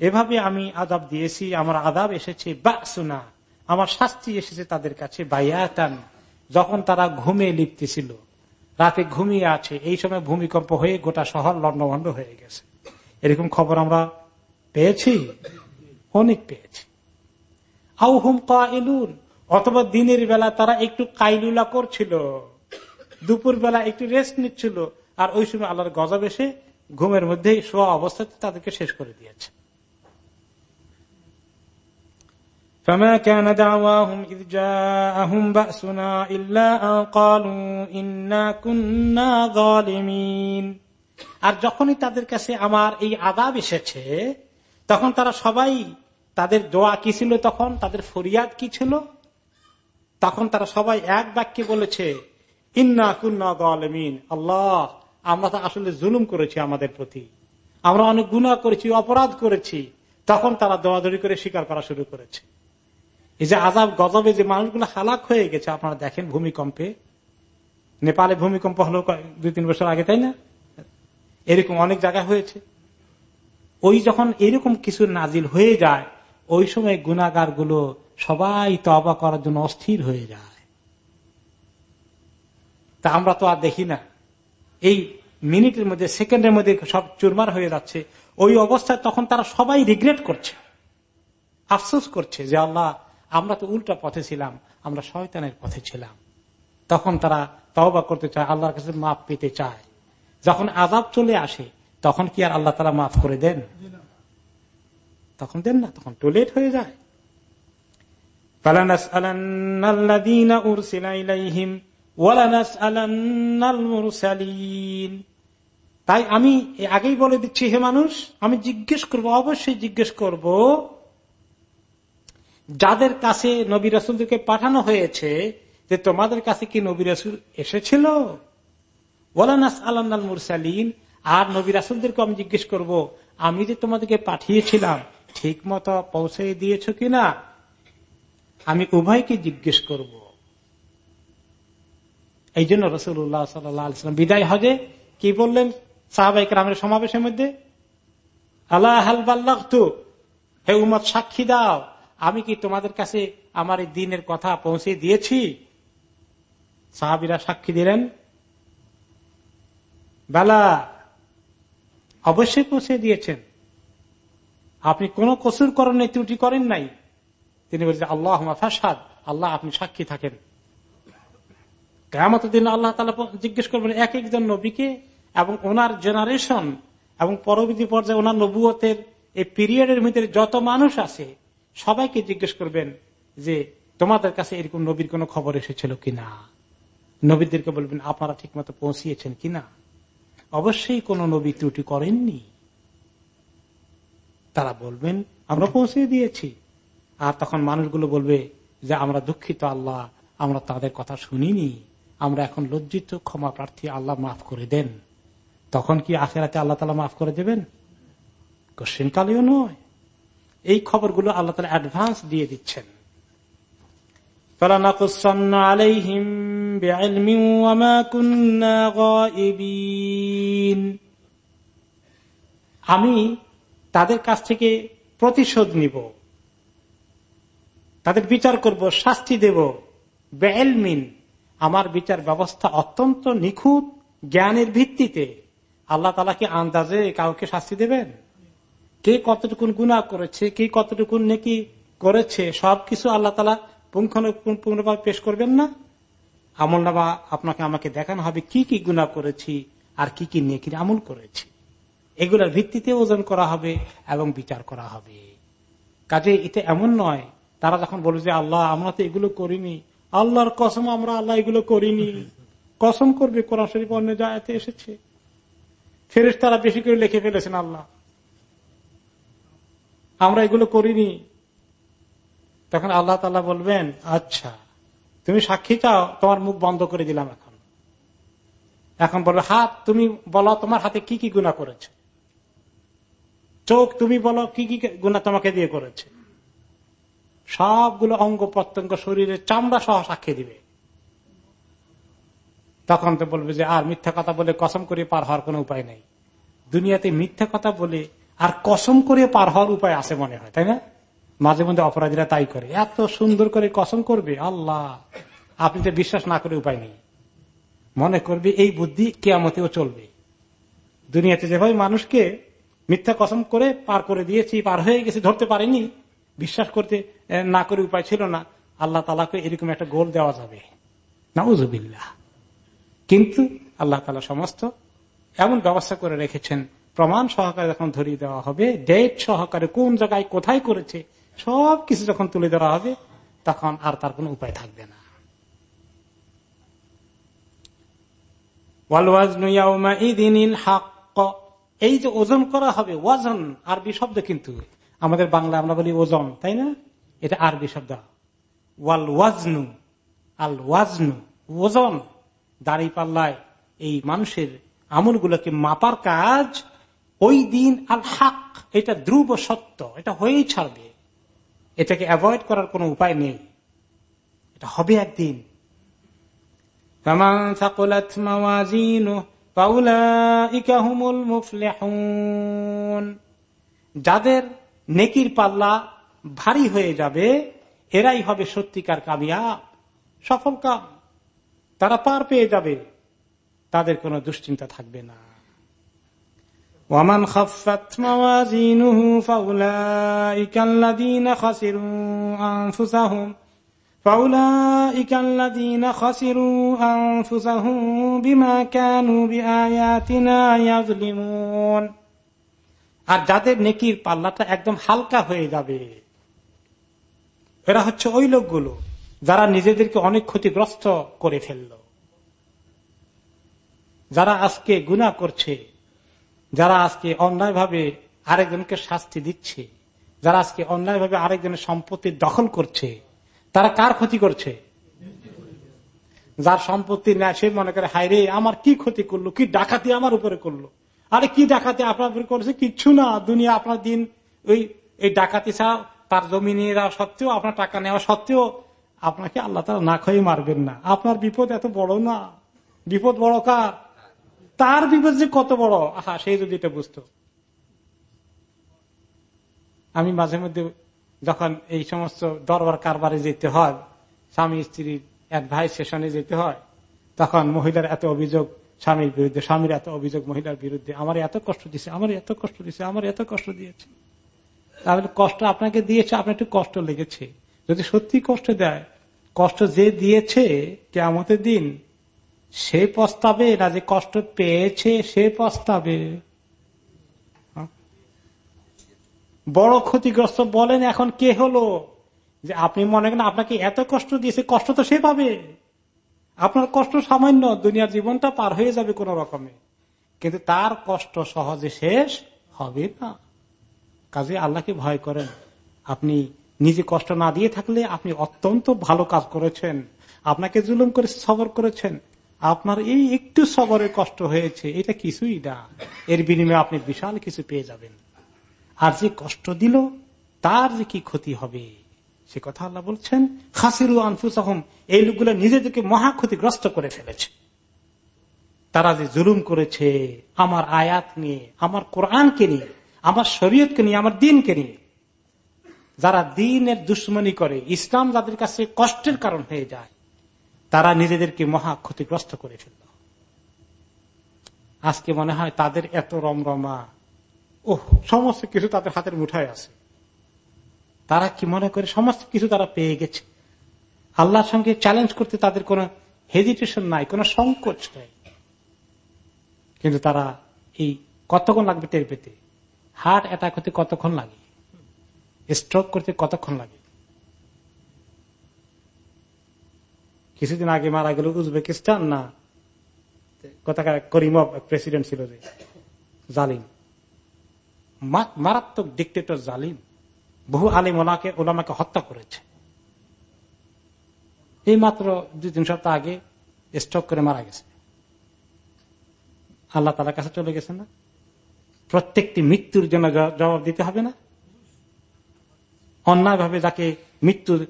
এভাবে আমি আদাব দিয়েছি, আমার আদাব এসেছে বা সুনা আমার শাস্তি এসেছে তাদের কাছে বাইয়াতান যখন তারা ঘুমে লিপ্তেছিল। রাতে ঘুমিয়ে আছে, এই সময় ভূমিকম্প হয়ে গোটা শহর লন্ডভন্ড হয়ে গেছে। এরকম খবর আমরা পেয়েছি, অনেক পেয়েছি। আউহুম এলুন অথবা দিনের বেলা তারা একটু কাইলুলা করছিল দুপুর বেলা একটু রেস্ট নিচ্ছিল আর ওই সময় আল্লাহর গজব এসে ঘুমের মধ্যে শোয়া অবস্থাতে তাদেরকে শেষ করে দিয়েছে فما كان دعواهم إذ جاءهم بأسنا إلا أن قالوا إنا كنا ظالمين আর যখনই তাদের কাছে আমার এই আদাব এসেছে তখন তারা সবাই তাদের দোয়া কি ছিল তখন তাদের ফরিয়াদ কি ছিল তখন তারা সবাই এক বাক্যে বলেছে, ইন্না কুন্না আল্লাহ, আমরা তো আসলে জুলুম করেছি আমাদের প্রতি। আমরা অনেক গুণা করেছি, অপরাধ করেছি। তখন তারা দোয়াদড়ি করে স্বীকার করা শুরু করেছে। এই যে আজাব গজবে যে মানুষগুলো হালাক হয়ে গেছে, আপনারা দেখেন ভূমিকম্পে। নেপালে ভূমিকম্প হলো দুই, তিন বছর আগে, তাই না? এরকম অনেক জায়গা হয়েছে। ওই যখন এরকম কিছু নাজিল হয়ে যায়, ওই সময় গুণাগারগুলো সবাই তবা করার জন্য অস্থির হয়ে যায়। তা আমরা তো আর দেখি না। এই মিনিটের মধ্যে সেকেন্ডের মধ্যে সব চুরমার হয়ে যাচ্ছে। ওই অবস্থায় তখন তারা সবাই রিগ্রেট করছে। আফসোস করছে যে আল্লাহ আমরা তো উল্টা পথে ছিলাম আমরা শয়তানের পথে ছিলাম। তখন তারা তওবা করতে চায় আল্লাহর কাছে মাপ পেতে চায়। যখন আজাব চলে আসে তখন কি আর আল্লাহ তারা মাফ করে দেন? তখন দেন না তখন টু লেট হয়ে যায়। তাই আমি আগেই বলে দিচ্ছি, হে মানুষ, আমি জিজ্ঞেস করব, অবশ্যই জিজ্ঞেস করব, যাদের কাছে নবী রাসুলদেরকে পাঠানো হয়েছে, যে তোমাদের কাছে কি নবী রাসুল এসেছিল? ওলানাস আল্লাহ মুরসালিন। আর নবী রাসুলদেরকে আমি জিজ্ঞেস করব, আমি যে তোমাদেরকে পাঠিয়েছিলাম ঠিক মতো পৌঁছে দিয়েছ কিনা? আমি উভয়কে জিজ্ঞেস করব। এই জন্য রসুল্লাহ সাল্লাম বিদায় হজে কি বললেন? সাহাবাইক রামের সমাবেশের মধ্যে? আল্লাহ হালবাল্লাহ হে উমত সাক্ষী দাও। আমি কি তোমাদের কাছে আমার এই দিনের কথা পৌঁছে দিয়েছি? সাহাবিরা সাক্ষী দিলেন। বেলা, অবশ্যই পৌঁছে দিয়েছেন। আপনি কোন কসুর করেন নাই ত্রুটি করেন নাই। তিনি বলছেন আল্লাহ ফাসাদ আল্লাহ আপনি সাক্ষী থাকেন। কেমন দিন আল্লাহ তালা জিজ্ঞেস করবেন এক একজন নবীকে এবং ওনার জেনারেশন এবং পরবর্তী পর্যায়ে ওনার নবুয়তের এই পিরিয়ডের ভিতরে যত মানুষ আছে, সবাইকে জিজ্ঞেস করবেন যে, তোমাদের কাছে এরকম নবীর কোন খবর এসেছিল কিনা? নবীদেরকে বলবেন, আপনারা ঠিক মতো পৌঁছিয়েছেন কিনা? অবশ্যই কোন নবী ত্রুটি করেননি। তারা বলবেন, আমরা পৌঁছে দিয়েছি। আর তখন মানুষগুলো বলবে যে, আমরা দুঃখিত আল্লাহ, আমরা তাদের কথা শুনিনি। আমরা এখন লজ্জিত, ক্ষমা প্রার্থী আল্লাহ মাফ করে দেন। তখন কি আখেরাতে আল্লাহ তালা মাফ করে দেবেন? কোশ্চিন কালেও নয়। এই খবরগুলো আল্লাহ তালা অ্যাডভান্স দিয়ে দিচ্ছেন। আমি তাদের কাছ থেকে প্রতিশোধ নিব। তাদের বিচার করব, শাস্তি দেব। বেলমিন আমার বিচার ব্যবস্থা অত্যন্ত নিখুঁত জ্ঞানের ভিত্তিতে। আল্লাহ তালা কি আন্দাজে কাউকে শাস্তি দেবেন? কে কতটুকুন গুণা করেছে, কে কতটুকুন নেকি করেছে, সবকিছু আল্লাহ তালা পুঙ্খানুপুঙ্খভাবে পেশ করবেন না? আমল নামা আপনাকে আমাকে দেখানো হবে কি কি গুণা করেছি আর কি কি নেকির আমল করেছি। এগুলোর ভিত্তিতে ওজন করা হবে এবং বিচার করা হবে। কাজে এটা এমন নয় তারা যখন বলে যে, আল্লাহ, আমরা তো এগুলো করিনি। আল্লাহর কসম আমরা, আল্লাহ এগুলো করিনি। কসম করবে কোরআন শরীফ, অন্য জায়গাতে এসেছে। ফেরেস তারা বেশি করে লিখে ফেলেছেন আল্লাহ। আমরা এগুলো করিনি। তখন আল্লাহ তাল্লাহ বলবেন আচ্ছা তুমি সাক্ষী চাও, তোমার মুখ বন্ধ করে দিলাম এখন। এখন বলবে হাত তুমি বলো, তোমার হাতে কি কি গুণা করেছে? চোখ তুমি বলো, কি কি গুণা তোমাকে দিয়ে করেছে? সবগুলো অঙ্গ প্রত্যঙ্গ শরীরের চামড়া সহ সাক্ষী দিবে। তখন তো বলবে যে, আর মিথ্যা কথা বলে কসম করে পার হওয়ার কোন উপায় নেই। দুনিয়াতে মিথ্যা কথা বলে আর কসম করে পার হওয়ার উপায় আছে মনে হয়, তাই না? মাঝে মধ্যে অপরাধীরা তাই করে। এত সুন্দর করে কসম করবে, আল্লাহ! আপনি তো বিশ্বাস না করে উপায় নেই। মনে করবে এই বুদ্ধি কেয়ামতেও চলবে। দুনিয়াতে যেভাবে মানুষকে মিথ্যা কসম করে পার করে দিয়েছি, পার হয়ে গেছে, ধরতে পারেনি বিশ্বাস করতে না করে উপায় ছিল না, আল্লাহ তালাকে এরকম একটা গোল দেওয়া যাবে। নাউজুবিল্লাহ। কিন্তু আল্লাহ তালা সমস্ত এমন ব্যবস্থা করে রেখেছেন। প্রমাণ সহকারে যখন ধরিয়ে দেওয়া হবে ডেট সহকারে কোন জায়গায় কোথায় করেছে সব কিছু যখন তুলে দেওয়া হবে, তখন আর তার কোনো উপায় থাকবে না। এই যে ওজন করা হবে, ওয়াজন, আরবি শব্দ কিন্তু। আমাদের বাংলা আমরা বলি ওজন, তাই না? এটা আরবি শব্দ। ওয়াল ওয়াজনু, আল ওয়াজনু, ওজন। দাড়ি পাল্লায় এই মানুষের আমলগুলোকে মাপার কাজ ওই দিন আল হাক, এটা ধ্রুব সত্য, এটা হয়েই ছাড়বে। এটাকে অ্যাভয়েড করার কোন উপায় নেই। এটা হবে একদিন। যাদের নেকির পাল্লা ভারী হয়ে যাবে, এরাই হবে সত্যিকার কামিয়া সফল কাম, তারা পার পেয়ে যাবে, তাদের কোনো দুশ্চিন্তা থাকবে না। ওয়ামান বিমা কানু বিআয়াতিনা ইয়াজলিমুন আর যাদের নেকির পাল্লাটা একদম হালকা হয়ে যাবে, এরা হচ্ছে ওই লোকগুলো যারা নিজেদেরকে অনেক ক্ষতিগ্রস্ত করে ফেলল। যারা আজকে গুণা করছে, যারা আজকে অন্যায়ভাবে আরেকজনকে শাস্তি দিচ্ছে, যারা আজকে অন্যায়ভাবে আরেকজনের সম্পত্তি দখল করছে, তারা কার ক্ষতি করছে? যার সম্পত্তি নেয় সে মনে করে হায় রে আমার কি ক্ষতি করল? কি ডাকাতি আমার উপরে করল? আরে কি ডাকাতি আপনার করেছে? কিচ্ছু না। দুনিয়া আপনার দিন ওই, এই ডাকাতি ছাড়া তার জমি নিয়ে যাওয়া সত্ত্বেও, আপনার টাকা নেওয়া সত্ত্বেও আপনাকে আল্লাহ তারা না খেয়ে মারবেন না। আপনার বিপদ এত বড় না। বিপদ বড় কার? তার বিপদ যে কত বড়? আহা সেই যদি এটা বুঝত। আমি মাঝে মধ্যে যখন এই সমস্ত দরবার কারবারে যেতে হয়, স্বামী স্ত্রীর অ্যাডভাইস সেশনে যেতে হয়, তখন মহিলার এত অভিযোগ স্বামীর বিরুদ্ধে, স্বামীর এত অভিযোগ, মহিলার বিরুদ্ধে, আমার এত কষ্ট দিছে, আমার এত কষ্ট দিছে, আমার এত কষ্ট দিয়েছে। তাহলে কষ্ট আপনাকে দিয়েছে, আপনার একটু কষ্ট লেগেছে। যদি সত্যি কষ্ট দেয়, কষ্ট যে দিয়েছে কেমতের দিন, সে পস্তাবে, না যে কষ্ট পেয়েছে সে পস্তাবে। বড় ক্ষতিগ্রস্ত বলেন এখন কে হলো? যে আপনি মনে করেন আপনাকে এত কষ্ট দিয়েছে, কষ্ট তো সে পাবে। আপনার কষ্ট সামান্য, দুনিয়ার জীবনটা পার হয়ে যাবে কোন রকমে। কিন্তু তার কষ্ট সহজে শেষ হবে না। কাজে আল্লাহকে ভয় করেন। আপনি নিজে কষ্ট না দিয়ে থাকলে আপনি অত্যন্ত ভালো কাজ করেছেন। আপনাকে জুলুম করে সবর করেছেন। আপনার এই একটু সবরের কষ্ট হয়েছে, এটা কিছুই না। এর বিনিময়ে আপনি বিশাল কিছু পেয়ে যাবেন। আর যে কষ্ট দিল, তার যে কি ক্ষতি হবে? সে কথা আল্লাহ বলছেন, খাসিরু আহম এই লোকগুলো নিজেদেরকে মহা ক্ষতিগ্রস্ত করে ফেলেছে। তারা যে জুলুম করেছে, আমার আয়াত নিয়ে, আমার কোরআনকে নিয়ে, আমার শরীয়তকে নিয়ে, আমার দিনকে নিয়ে, যারা দিনের দুশ্মনী করে, ইসলাম যাদের কাছে কষ্টের কারণ হয়ে যায়, তারা নিজেদেরকে মহা ক্ষতিগ্রস্ত করে ফেলল। আজকে মনে হয় তাদের এত রমরমা ও সমস্ত কিছু তাদের হাতের মুঠায় আছে। তারা কি মনে করে? সমস্ত কিছু তারা পেয়ে গেছে। আল্লাহর সঙ্গে চ্যালেঞ্জ করতে তাদের কোনো হেজিটেশন নাই, কোনো সংকোচ নাই। কিন্তু তারা এই কতক্ষণ লাগবে টের পেতে? হার্ট অ্যাটাক হতে কতক্ষণ লাগে? স্ট্রোক করতে কতক্ষণ লাগে? কিছুদিন আগে মারা গেল উজবেকিস্তান না? কোথাকার করিমব প্রেসিডেন্ট ছিল যে, জালিম। মারাত্মক ডিক্টেটর জালিম। বহু আলিম ওলাকে, ওলামাকে হত্যা করেছে। এই মাত্র দুই, তিন সপ্তাহ আগে স্ট্রোক করে মারা গেছে। আল্লাহ তালার কাছে চলে গেছে না? প্রত্যেকটি মৃত্যুর জন্য জবাব দিতে হবে না? অন্যায়ভাবে যাকে মৃত্যুর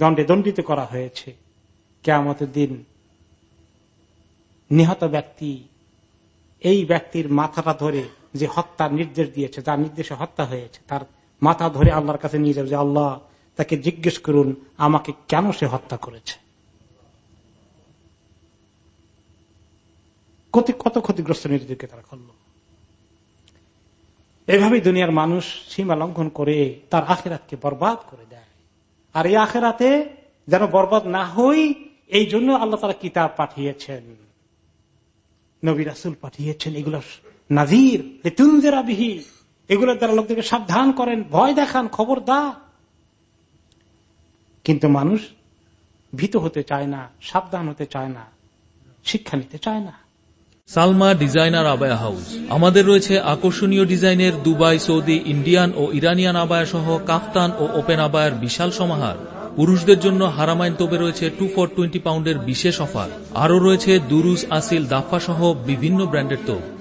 দণ্ডে দণ্ডিত করা হয়েছে কেমতের দিন নিহত ব্যক্তি এই ব্যক্তির মাথাটা ধরে যে হত্যার নির্দেশ দিয়েছে, যার নির্দেশে হত্যা হয়েছে, তার মাথা ধরে আল্লাহর কাছে নিয়ে যাবে যে, আল্লাহ, তাকে জিজ্ঞেস করুন, আমাকে কেন সে হত্যা করেছে? কত ক্ষতিগ্রস্ত নিজেদেরকে তারা করল। এভাবে দুনিয়ার মানুষ সীমা লঙ্ঘন করে তার আখেরাতকে বরবাদ করে দেয়। আর এই আখেরাতে যেন বরবাদ না হই, এই জন্য আল্লাহ তারা কিতাব পাঠিয়েছেন। নবী রাসুল পাঠিয়েছেন, এগুলো নাজির বিহি। এগুলোর দ্বারা লোকদেরকে সাবধান করেন, ভয় দেখান, খবর দা কিন্তু মানুষ ভীত হতে চায় না, সাবধান হতে চায় না, শিক্ষা নিতে চায় না। Salma designer abaya house. আমাদের রয়েছে আকর্ষণীয় ডিজাইনের দুবাই, সৌদি, ইন্ডিয়ান ও ইরানিয়ান আবায়া সহ কাফতান ও ওপেন আবায়ের বিশাল সমাহার। পুরুষদের জন্য হারামাইন তোপে রয়েছে টু ফর টোয়েন্টি পাউন্ডের বিশেষ অফার। আরও রয়েছে দুরুস, আসিল, দাফা সহ বিভিন্ন ব্র্যান্ডের তোপ।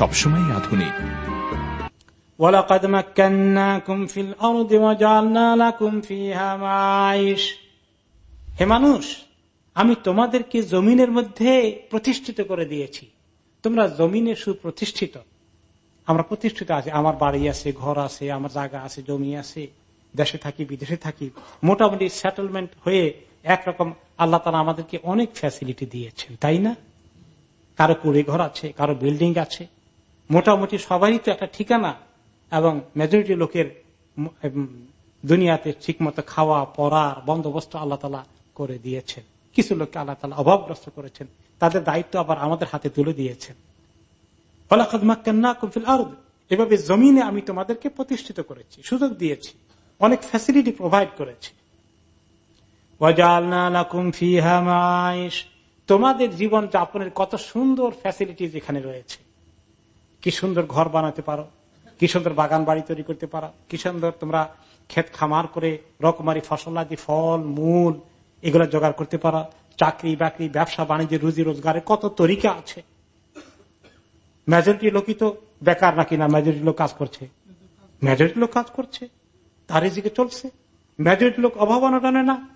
সবসময় আধুনিক ولقد مكناكم في الأرض وجعلنا لكم فيها معايش হে মানুষ আমি তোমাদেরকে জমিনের মধ্যে প্রতিষ্ঠিত করে দিয়েছি তোমরা জমিনে সুপ্রতিষ্ঠিত আমরা প্রতিষ্ঠিত আছি আমার বাড়ি আছে ঘর আছে আমার জায়গা আছে জমি আছে দেশে থাকি বিদেশে থাকি মোটামুটি সেটেলমেন্ট হয়ে একরকম আল্লাহ তালা আমাদেরকে অনেক ফ্যাসিলিটি দিয়েছেন তাই না কারো কুড়ি ঘর আছে কারো বিল্ডিং আছে মোটামুটি সবারই তো একটা ঠিকানা এবং মেজরিটি লোকের দুনিয়াতে ঠিক মতো খাওয়া, পড়ার বন্দোবস্ত আল্লাহ তালা করে দিয়েছেন। কিছু লোককে আল্লাহ তালা অভাবগ্রস্ত করেছেন। তাদের দায়িত্ব আবার আমাদের হাতে তুলে দিয়েছেন। এভাবে জমিনে আমি তোমাদেরকে প্রতিষ্ঠিত করেছি, সুযোগ দিয়েছি, অনেক ফ্যাসিলিটি প্রোভাইড করেছি। তোমাদের জীবন যাপনের কত সুন্দর ফ্যাসিলিটিস এখানে রয়েছে। কি সুন্দর ঘর বানাতে পারো? কি সুন্দর বাগান বাড়ি তৈরি করতে পারো? কি সুন্দর তোমরা ক্ষেত খামার করে রকমারি ফসল, আদি ফল, মূল এগুলো জোগাড় করতে পারো। চাকরি বাকরি, ব্যবসা, বাণিজ্য, রুজি রোজগারের কত তরিকা আছে। মেজরিটি লোকই তো বেকার নাকি না? মেজরিটি লোক কাজ করছে। মেজরিটি লোক কাজ করছে। তার দিকে চলছে। মেজরিটি লোক অভাব অনটনে না।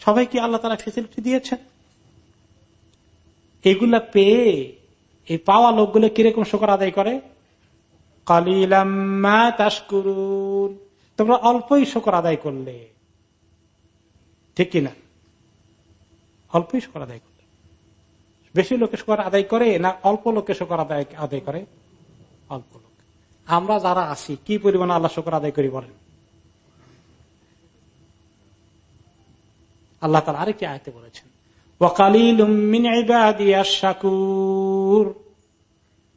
সবাই কি আল্লাহ তারা ফেসিলিটি দিয়েছেন। এগুলা পেয়ে এই পাওয়া লোকগুলো কীরকম শকর আদায় করে? তোমরা অল্পই শকর আদায় করলে। ঠিক কিনা? অল্পই শকর আদায় করলে। বেশি লোকে শকর আদায় করে না অল্প লোকে শকর আদায় আদায় করে? অল্প লোক। আমরা যারা আছি, কি পরিমাণ আল্লাহ শকর আদায় করি বলেন? আল্লাহ তার আরেকটি আয়তে বলেছেন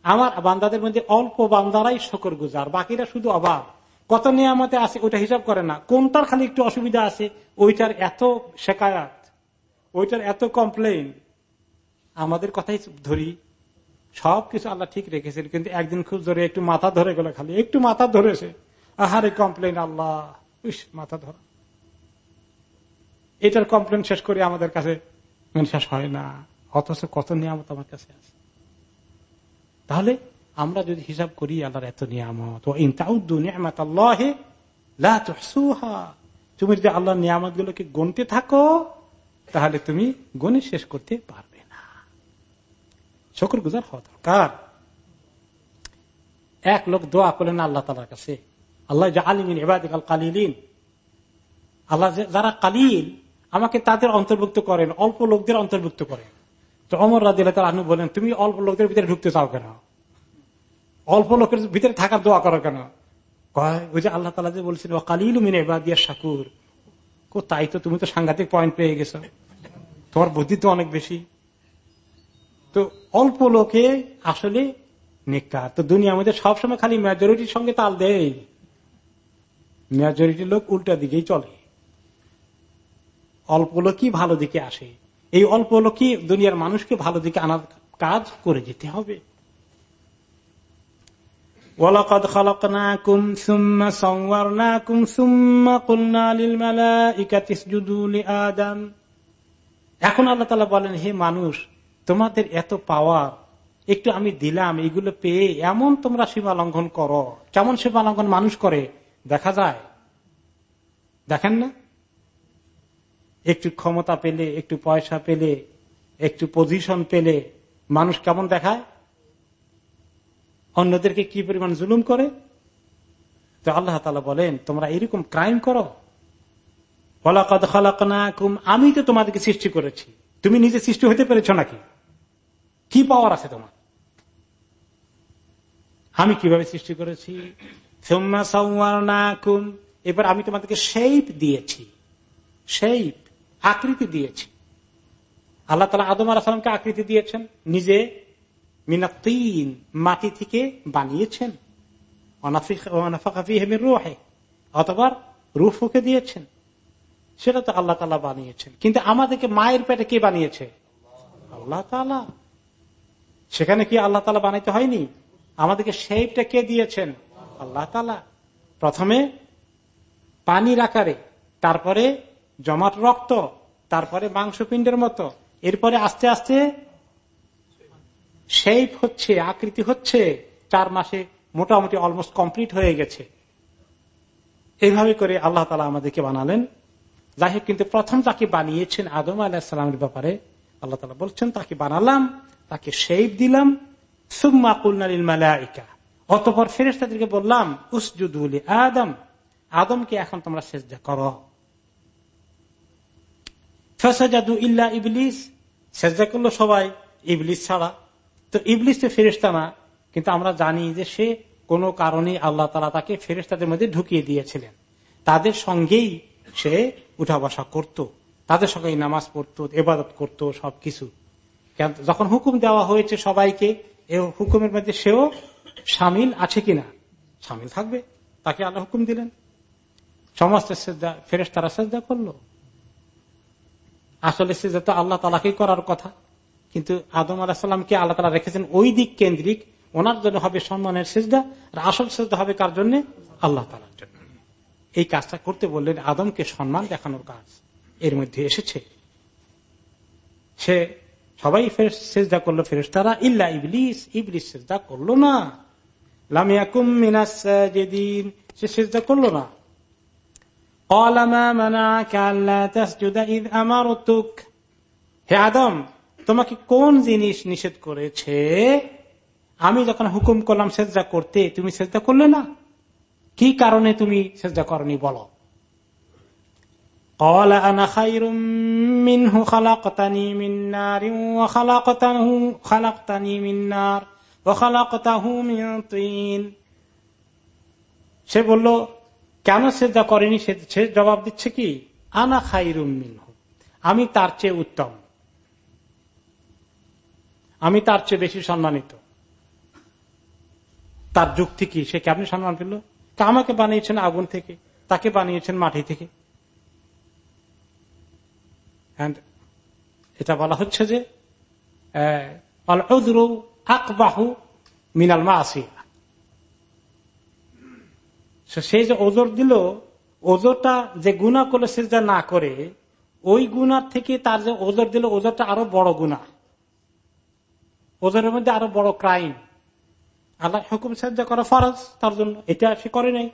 আমার বান্দাদের মধ্যে অল্প বান্দারাই শকর গুজার বাকিরা শুধু অভাব কত নিয়ামতে আছে, ওইটা হিসাব করে না। কোনটার খালি একটু অসুবিধা আছে, ওইটার এত শেখায়াত, ওইটার এত কমপ্লেন আমাদের কথাই ধরি, সবকিছু আল্লাহ ঠিক রেখেছেন, কিন্তু একদিন খুব ধরে একটু মাথা ধরে গেল খালি, একটু মাথা ধরেছে। আহারে কমপ্লেন আল্লাহ মাথা ধরা। এটার কমপ্লেন শেষ করে আমাদের কাছে। শেষ হয় না। অথচ কত নিয়ামত আমার কাছে আছে। তাহলে আমরা যদি হিসাব করি আল্লাহর এত নিয়ামত তুমি যদি আল্লাহর নিয়ামত গুলোকে গণতে থাকো, তাহলে তুমি গণে শেষ করতে পারবে না। শকর গুজার হওয়া দরকার। এক লোক দোয়া করলেন আল্লাহ তালার কাছে, আল্লাহ আলিমিন এবার কালিলিন আল্লাহ যারা কালিল আমাকে তাদের অন্তর্ভুক্ত করেন, অল্প লোকদের অন্তর্ভুক্ত করেন। তো অমর রাজিল্লা তার আনু বলেন, তুমি অল্প লোকদের ভিতরে ঢুকতে চাও কেন? অল্প লোকের ভিতরে থাকার দোয়া করো কেন? ওই যে আল্লাহ তালা যে বলছেন কালিল মিনে দিয়া শাকুর। কো, তাই তো তুমি তো সাংঘাতিক পয়েন্ট পেয়ে গেছো। তোমার বুদ্ধি তো অনেক বেশি। তো অল্প লোকে আসলে নিকার তো দুনিয়া আমাদের সবসময় খালি মেজরিটির সঙ্গে তাল দেয়। মেজরিটি লোক উল্টা দিকেই চলে। অল্প লোকই ভালো দিকে আসে এই অল্প লোকই দুনিয়ার মানুষকে ভালো দিকে আনার কাজ করে যেতে হবে ولقد خلقناكم ثم صورناكم ثم قلنا للملائكة اسجدوا لآدم এখন আল্লাহ তালা বলেন হে মানুষ তোমাদের এত পাওয়ার একটু আমি দিলাম এগুলো পেয়ে এমন তোমরা সীমা লঙ্ঘন করো কেমন সীমা লঙ্ঘন মানুষ করে দেখা যায় দেখেন না একটু ক্ষমতা পেলে, একটু পয়সা পেলে, একটু পজিশন পেলে মানুষ কেমন দেখায়? অন্যদেরকে কি পরিমাণ জুলুম করে? তো আল্লাহ তালা বলেন, তোমরা এরকম ক্রাইম করো। আমি তো তোমাদেরকে সৃষ্টি করেছি। তুমি নিজে সৃষ্টি হতে পেরেছ নাকি? কি পাওয়ার আছে তোমার? আমি কীভাবে সৃষ্টি করেছি? এবার আমি তোমাদেরকে শেপ দিয়েছি। শেপ আকৃতি দিয়েছে। আল্লাহ তালা আদম আলাহামকে আকৃতি দিয়েছেন, নিজে মিনাতিন মাটি থেকে বানিয়েছেন। অথবা রুফকে দিয়েছেন। সেটা তো আল্লাহ তালা বানিয়েছেন। কিন্তু আমাদেরকে মায়ের পেটে কে বানিয়েছে? আল্লাহ তালা। সেখানে কি আল্লাহ তালা বানাইতে হয়নি? আমাদেরকে শেপটা কে দিয়েছেন? আল্লাহ তালা। প্রথমে পানির আকারে, তারপরে জমাট রক্ত, তারপরে মাংসপিণ্ডের মতো। এরপরে আস্তে আস্তে শেপ হচ্ছে, আকৃতি হচ্ছে। চার মাসে মোটামুটি অলমোস্ট কমপ্লিট হয়ে গেছে। এইভাবে করে আল্লাহ তালা আমাদেরকে বানালেন। যাই হোক, কিন্তু প্রথম তাকে বানিয়েছেন আদম আলাহিসামের ব্যাপারে। আল্লাহ তালা বলছেন, তাকে বানালাম, তাকে শেপ দিলাম। সুম্মা কুলনালিল মালাইকা। অতপর ফেরেস্তাদেরকে বললাম উসজুদুলি আদম। আদমকে এখন তোমরা সেজদা করো। ফেসাদু ইল্লা ইবলিস, সেজদা করল সবাই ইবলিস ছাড়া। তো ইবলিস তো ফেরেস্তা না, কিন্তু আমরা জানি যে সে কোনো কারণে আল্লাহ তালা তাকে ফেরেস্তাদের মধ্যে ঢুকিয়ে দিয়েছিলেন। তাদের সঙ্গেই সে উঠা বসা করত, তাদের সঙ্গে নামাজ পড়তো এবাদত করত, সবকিছু। যখন হুকুম দেওয়া হয়েছে সবাইকে, এ হুকুমের মধ্যে সেও সামিল আছে কিনা? সামিল থাকবে। তাকে আল্লাহ হুকুম দিলেন। সমস্ত ফেরেস তারা শ্রদ্ধা করল। আসলে সেজা তো আল্লাহ তালাকেই করার কথা। কিন্তু আদম আলাহিসাল্লামকে আল্লাহ তালা রেখেছেন ওই দিক কেন্দ্রিক, ওনার জন্য হবে সম্মানের সেজদা, আর আসল সেজদা হবে কার জন্য? আল্লাহ তালার জন্য। এই কাজটা করতে বললেন আদমকে সম্মান দেখানোর কাজ। এর মধ্যে এসেছে, সে সবাই সেজদা করল ফেরেস তারা ইল্লা ইবলিস ইবলিস সেজদা করল না। লামিয়াকুম মিনাস যেদিন সে সেজদা করল না। হে আদম, তোমাকে কোন জিনিস নিষেধ করেছে? আমি যখন হুকুম করলাম সেজদা করতে, তুমি সেজদা করলে না? কি কারণে তুমি সেজদা করনি বলো? সে বলল কেন সেজদা করেনি? সে জবাব দিচ্ছে কি? আনা খাই মিনহু। আমি তার চেয়ে উত্তম। আমি তার চেয়ে বেশি সম্মানিত। তার যুক্তি কি? সে কেমনি সম্মান পেল? তা আমাকে বানিয়েছেন আগুন থেকে। তাকে বানিয়েছেন মাটি থেকে। এটা বলা হচ্ছে যে আকবাহু মিনাল মা আসিয়া সে যে ওজোর দিল, ওজোরটা যে গুণা করলে সে যা না করে, ওই গুণার থেকে তার যে ওজোর দিল, ওজোরটা আরও বড় গুণা ওজোরের মধ্যে আরও বড় ক্রাইম আল্লাহ হুকুম সাহায্য করা ফরজ, তার জন্য এটা সে করে নাই।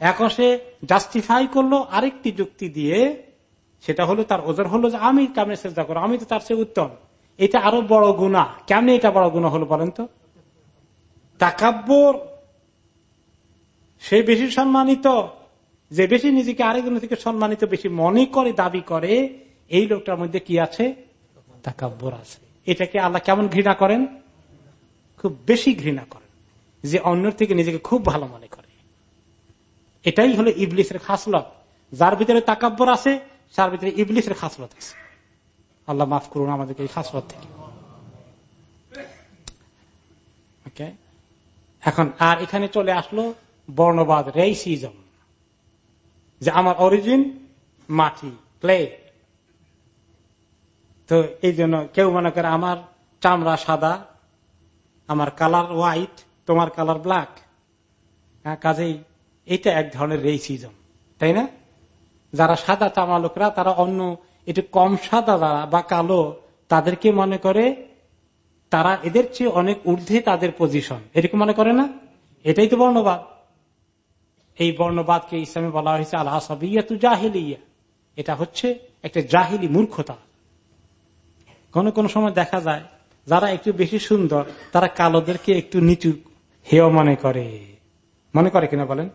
এখন সে জাস্টিফাই করল আরেকটি যুক্তি দিয়ে, সেটা হলো তার ওজোর হলো যে আমি কেমনে চেষ্টা করো আমি তো তার চেয়ে উত্তম। এটা আরও বড় গুণা কেমনে এটা বড় গুণা হলো বলেন তো? তাকাব্বর সে বেশি সম্মানিত, যে বেশি নিজেকে আরেকজন থেকে সম্মানিত, বেশি মনে করে, দাবি করে, এই লোকটার মধ্যে কি আছে? তাকাব্বর আছে। এটাকে আল্লাহ কেমন ঘৃণা করেন? খুব বেশি ঘৃণা করেন, যে অন্যের থেকে নিজেকে খুব ভালো মনে করে। এটাই হলো ইবলিসের খাসলত। যার ভিতরে তাকাব্বর আছে, তার ভিতরে ইবলিসের খাসলত আছে। আল্লাহ মাফ করুন আমাদেরকে এই খাসলত থেকে। এখন আর এখানে চলে আসলো বর্ণবাদ রেসিজম যে আমার অরিজিন মাটি প্লে তো এই জন্য কেউ মনে করে আমার চামড়া সাদা, আমার কালার হোয়াইট তোমার কালার ব্ল্যাক কাজেই এটা এক ধরনের রেসিজম তাই না? যারা সাদা চামড়া লোকরা, তারা অন্য একটু কম সাদা যারা বা কালো, তাদেরকে মনে করে তারা এদের চেয়ে অনেক ঊর্ধ্বে তাদের পজিশন এরকম মনে করে না? এটাই তো বর্ণবাদ। এই বর্ণবাদকে ইসলামে বলা হয়েছে আল্লাহ জাহিলিয়া। এটা হচ্ছে একটা জাহিলি মূর্খতা। কোন কোন সময় দেখা যায়, যারা একটু বেশি সুন্দর, তারা কালোদেরকে একটু নিচু হেয় মনে করে। মনে করে কিনা বলেন?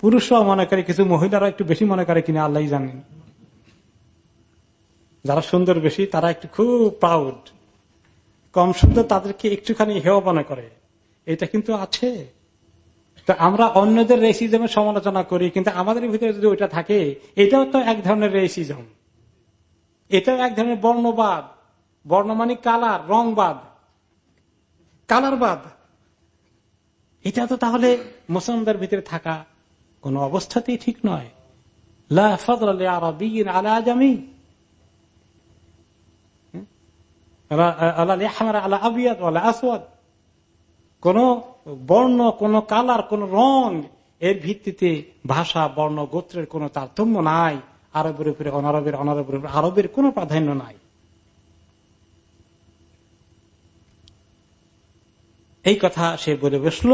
পুরুষরাও মনে করে, কিছু মহিলারা একটু বেশি মনে করে কিনা আল্লাহ জানেন যারা সুন্দর বেশি, তারা একটু খুব প্রাউড কম সুন্দর, তাদেরকে একটুখানি হেয় মনে করে। এটা কিন্তু আছে। তো আমরা অন্যদের রেসিজমের সমালোচনা করি, কিন্তু আমাদের ভিতরে যদি ওইটা থাকে, এটাও তো এক ধরনের রেসিজম এটাও এক ধরনের বর্ণবাদ। বর্ণ কালার রংবাদ। কালারবাদ এটা তো তাহলে মুসলমানদের ভিতরে থাকা কোন অবস্থাতেই ঠিক নয়। কোন বর্ণ, কোন কালার, কোন রং, এর ভিত্তিতে ভাষা, বর্ণ, গোত্রের কোন তারতম্য নাই। আরবের উপরে অনারবের অনারবের উপরে আরবের কোন প্রাধান্য নাই। এই কথা সে বলে বসল।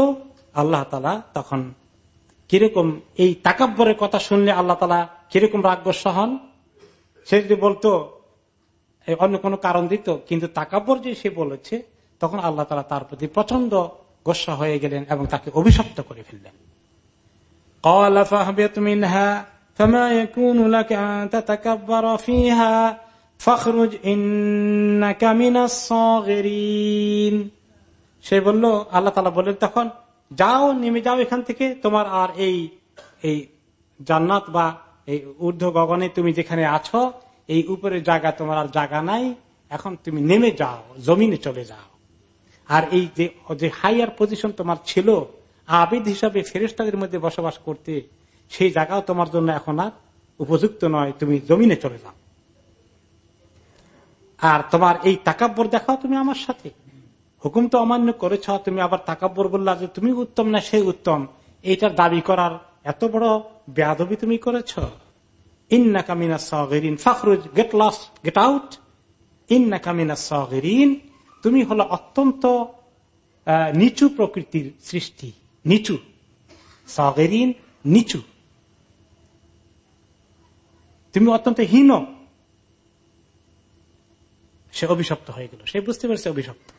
আল্লাহ তালা তখন কীরকম এই তাকাব্বরের কথা শুনলে আল্লাহ তালা কীরকম রাগ্য হন? সে যদি বলতো অন্য কোনো কারণ দিত, কিন্তু তাকাব্বর যে সে বলেছে, তখন আল্লাহ তালা তার প্রতি প্রচণ্ড গোসা হয়ে গেলেন এবং তাকে অভিশপ্ত করে ফেললেন। সে বলল, আল্লাহ তালা বললেন, তখন যাও, নেমে যাও এখান থেকে। তোমার আর এই এই জান্নাত বা এই ঊর্ধ্ব গগনে তুমি যেখানে আছো, এই উপরের জায়গা তোমার আর জায়গা নাই। এখন তুমি নেমে যাও, জমিনে চলে যাও। আর এই যে হাইয়ার পজিশন তোমার ছিল, আবিদ হিসাবে ফেরেস্তাদের মধ্যে বসবাস করতে, সেই জায়গাও তোমার জন্য এখন আর উপযুক্ত নয়, তুমি জমিনে চলে যাও। আর তোমার এই তাকাব্বর দেখাও তুমি আমার সাথে। হুকুম তো অমান্য করেছ, তুমি আবার তাকাব্বর বললা যে তুমি উত্তম না সেই উত্তম। এইটার দাবি করার এত বড় বেয়াদবি তুমি করেছ। ইন্না কামিনা সগেরিন, ফখরুজ, গেট লস, গেট আউট। ইন্না কামিনা তুমি হলো অত্যন্ত নিচু প্রকৃতির সৃষ্টি। নিচু। সগেরিন নিচু। তুমি অত্যন্ত হীন। সে অভিশপ্ত হয়ে গেল। সে বুঝতে পারছে অভিশপ্ত।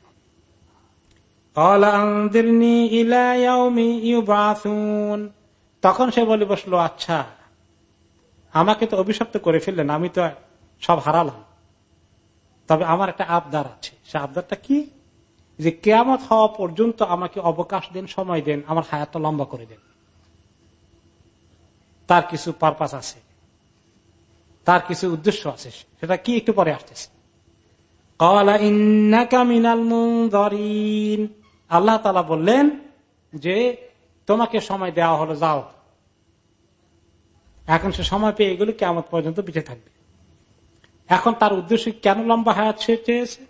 তখন সে বলে বসল আচ্ছা আমাকে তো অভিশপ্ত করে ফেললেন, আমি তো সব হারালাম। তবে আমার একটা আবদার আছে। সে কি? যে কেয়ামত হওয়া পর্যন্ত আমাকে অবকাশ দেন, সময় দেন, আমার হায়াতটা লম্বা করে দেন। তার কিছু পারপাস আছে। তার কিছু উদ্দেশ্য আছে। সেটা কি একটু পরে আসতেছে। আল্লাহ তালা বললেন যে, তোমাকে সময় দেওয়া হলো, যাও। এখন সে সময় পেয়ে এগুলো কেমন পর্যন্ত পিছিয়ে থাকবে। এখন তার উদ্দেশ্য কেন লম্বা হায়াত সে চেয়েছে?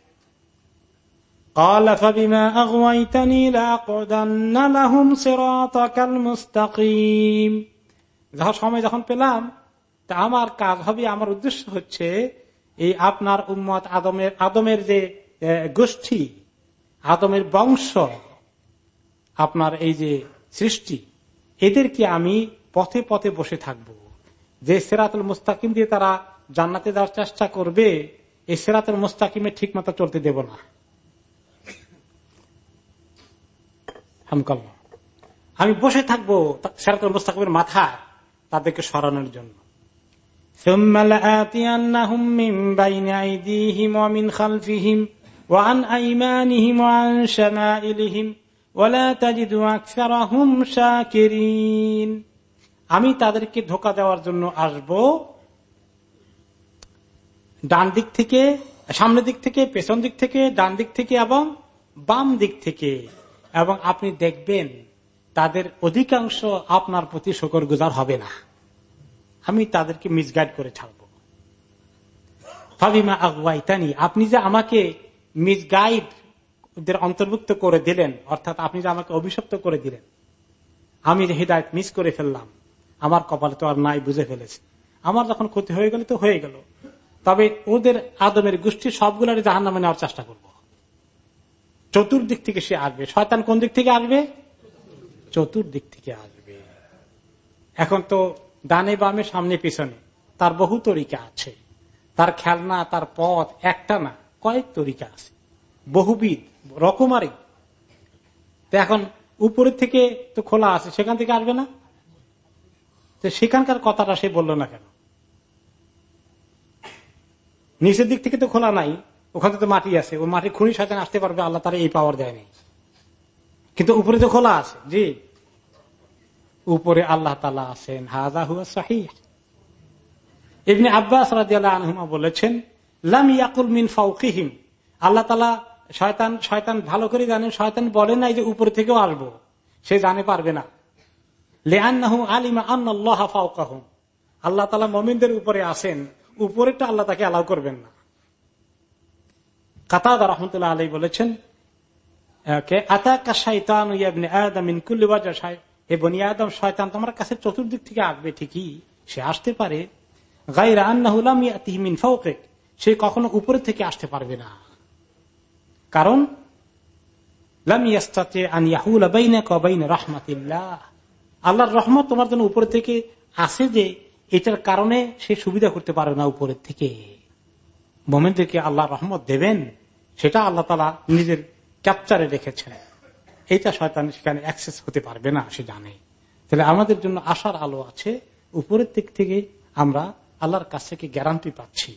সময় যখন পেলাম, তা আমার কাজ হবে, আমার উদ্দেশ্য হচ্ছে এই আপনার উম্মত আদমের আদমের যে গোষ্ঠী, আদমের বংশ, আপনার এই যে সৃষ্টি, এদেরকে আমি পথে পথে বসে থাকব। যে সেরাতুল মুস্তাকিম দিয়ে তারা জান্নাতে যাওয়ার চেষ্টা করবে, এই সেরাতুল মুস্তাকিমে ঠিক মতো চলতে দেব না। হামকাল্লা আমি বসে থাকব সেরাতুল মুস্তাকিমের মাথা, তাদেরকে সরানোর জন্য। আমি তাদেরকে ধোকা দেওয়ার জন্য আসব, ডান দিক থেকে, সামনের দিক থেকে, পেছন দিক থেকে, ডান দিক থেকে এবং বাম দিক থেকে। এবং আপনি দেখবেন তাদের অধিকাংশ আপনার প্রতি শকর গুজার হবে না। আমি তাদেরকে মিসগাইড করে ছাড়ব। ফাবিমা আগুয়াইতানি আপনি যে আমাকে মিসগাইড অন্তর্ভুক্ত করে দিলেন, অর্থাৎ আপনি যে আমাকে অভিশপ্ত করে দিলেন, আমি যে হৃদায়ত মিস করে ফেললাম, আমার কপালে তো আর নাই বুঝে ফেলেছে। আমার যখন ক্ষতি হয়ে গেল তো হয়ে গেল। তবে ওদের আদমের গোষ্ঠী সবগুলার জাহান নামে নেওয়ার চেষ্টা করব। চতুর্দিক থেকে সে আসবে। শয়তান কোন দিক থেকে আসবে? চতুর্দিক থেকে আসবে। এখন তো ডানে বামে, সামনে পিছনে। তার বহু তরিকা আছে। তার খেলনা, তার পথ একটা না, কয়েক তরিকা আছে। বহুবিধ, রকমারি। তো এখন উপরের থেকে তো খোলা আছে, সেখান থেকে আসবে না? তো সেখানকার কথাটা সে বলল না কেন? নিচের দিক থেকে তো খোলা নাই। ওখানে তো মাটি আছে। ও মাটি খুঁড়ি সাথে আসতে পারবে, আল্লাহ তারা এই পাওয়ার দেয়নি। কিন্তু উপরে তো খোলা আছে, জি। উপরে আল্লাহ তালা আছেন। হাজা হুয়া সাহি এমনি আব্বাস আনহুমা বলেছেন, লাম ইয়াকুল মিন ফাউকিহিম। আল্লাহ তালা শয়তান শয়তান ভালো করে জানেন শয়তান বলে নাই যে উপর থেকেও আসব। সে জানে পারবে না। আল্লাহ তালা মমিনদের উপরে আসেন উপরেরটা আল্লাহ তাকে অ্যালাউ করবেন না। কাতাদা রহমতুল্লাহ বলেছেন তোমার কাছে চতুর্দিক থেকে আসবে ঠিকই, সে আসতে পারে। সে কখনো উপরে থেকে আসতে পারবে না। কারণ আল্লাহর রহমত তোমার জন্য উপরে থেকে আসে যে, এটার কারণে সে সুবিধা করতে পারে না উপরের থেকে। মোমেনদেরকে আল্লাহ রহমত দেবেন। সেটা আল্লাহ তালা নিজের ক্যাপচারে রেখেছেন। এইটা শয়তান সেখানে অ্যাক্সেস হতে পারবে না, সে জানে। তাহলে আমাদের জন্য আশার আলো আছে, উপরের দিক থেকে আমরা আল্লাহর কাছ থেকে গ্যারান্টি পাচ্ছি।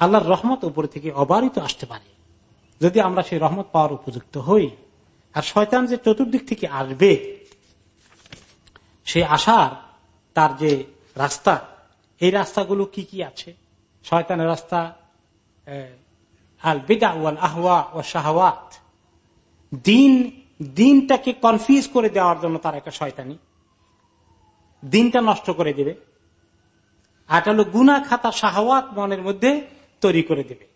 আল্লাহর রহমত উপরে থেকে অবারিত আসতে পারে। যদি আমরা সেই রহমত পাওয়ার উপযুক্ত হই, আর শয়তান যে চতুর্দিক থেকে আসবে সে আসার তার যে রাস্তা, এই রাস্তাগুলো কি কি আছে? শয়তানের রাস্তা আল বিদা ওয়াল আহওয়া ও শাহওয়াত দিন, দিনটাকে কনফিউজ করে দেওয়ার জন্য তার একটা শয়তানি। দিনটা নষ্ট করে দেবে। আর হলো গুনা খাতা শাহওয়াত মনের মধ্যে তৈরি করে দেবে।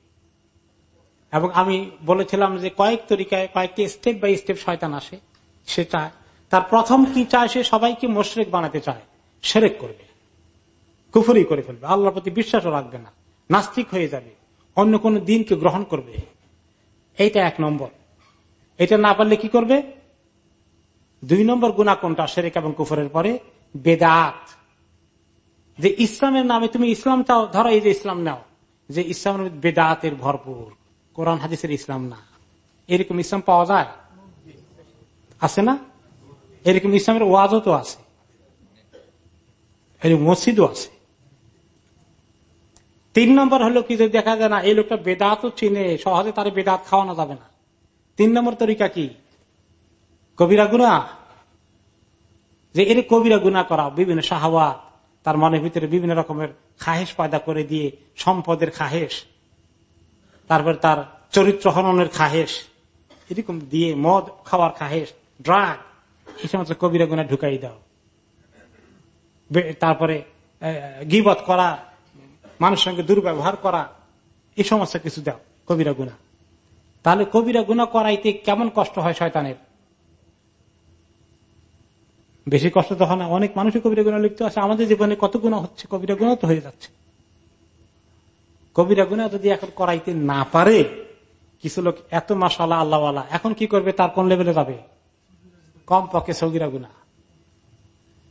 এবং আমি বলেছিলাম যে কয়েক তরিকায়, কয়েকটি স্টেপ বাই স্টেপ শয়তান আসে সেটা তার প্রথম কি চায় সে সবাইকে মোশরেক বানাতে চায়, সেরেক করবে কুফুরি করে ফেলবে। আল্লাহর প্রতি বিশ্বাসও রাখবে না। নাস্তিক হয়ে যাবে। অন্য কোন দিনকে গ্রহণ করবে। এইটা এক নম্বর। এটা না পারলে কি করবে? দুই নম্বর গুণা কোনটা? সেরেক এবং কুফরের পরে বেদাত। যে ইসলামের নামে তুমি ইসলাম চাও, ধরো এই যে ইসলাম নাও, যে ইসলামের বেদাতের ভরপুর। কোরআন, হাদিসের ইসলাম না। এরকম ইসলাম পাওয়া যায়? আছে না? এরকম ইসলামের ওয়াজও তো আছে। মসজিদও আছে। তিন নম্বর হলো কি যদি দেখা যায় না, এই লোকটা বেদাতও চিনে, সহজে তার বেদাত খাওয়ানো যাবে না। তিন নম্বর তরিকা কি? কবিরা গুণা যে এর কবিরা গুণা করা, বিভিন্ন শাহওয়াত, তার মনের ভিতরে বিভিন্ন রকমের খাহেস পয়দা করে দিয়ে সম্পদের খাহেস তারপর তার চরিত্র হননের খাহেস এরকম দিয়ে মদ খাওয়ার খাহেস ড্রাগ এই সমস্ত কবিরা গুণা ঢুকাই দাও। তারপরে গিবত করা মানুষের সঙ্গে দুর্ব্যবহার করা, এই সমস্ত কিছু দাও, কবিরা গুণা। তাহলে কবিরা গুণা করাইতে কেমন কষ্ট হয় শয়তানের? বেশি কষ্ট তো হয় না, অনেক মানুষই কবিরা গুণা লিখতে আছে। আমাদের জীবনে কত গুণা হচ্ছে, কবিরা গুণা তো হয়ে যাচ্ছে। কবিরা গুণা যদি এখন করাইতে না পারে, কিছু লোক এত মাসালা আল্লাহ এখন কি করবে? তার কোন লেভেলে যাবে? কম পক্ষে সৌগিরা গুণা।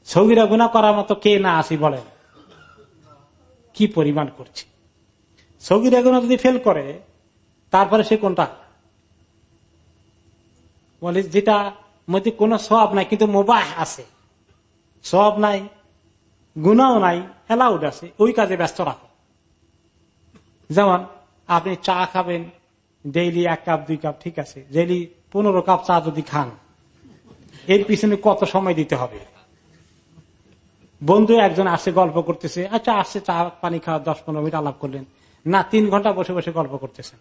সৌগিরা গুণা করার মতো কে না আসি বলেন। কি পরিমাণ করছে? সৌগিরা গুণা যদি ফেল করে, তারপরে সে কোনটা? বলে যেটা মধ্যে কোন সব নাই, কিন্তু মোবাহ আছে। সব নাই গুণাও নাই অ্যালাউড আছে, ওই কাজে ব্যস্ত রাখো। যেমন আপনি চা খাবেন ডেইলি এক কাপ, দুই কাপ, ঠিক আছে ডেইলি পনেরো কাপ চা যদি খান, এর পিছনে কত সময় দিতে হবে? বন্ধু, একজন আসে গল্প করতেছে আচ্ছা আসছে চা, পানি খাওয়া দশ পনেরো মিনিট আলাপ করলেন। না, তিন ঘণ্টা বসে বসে গল্প করতেছেন।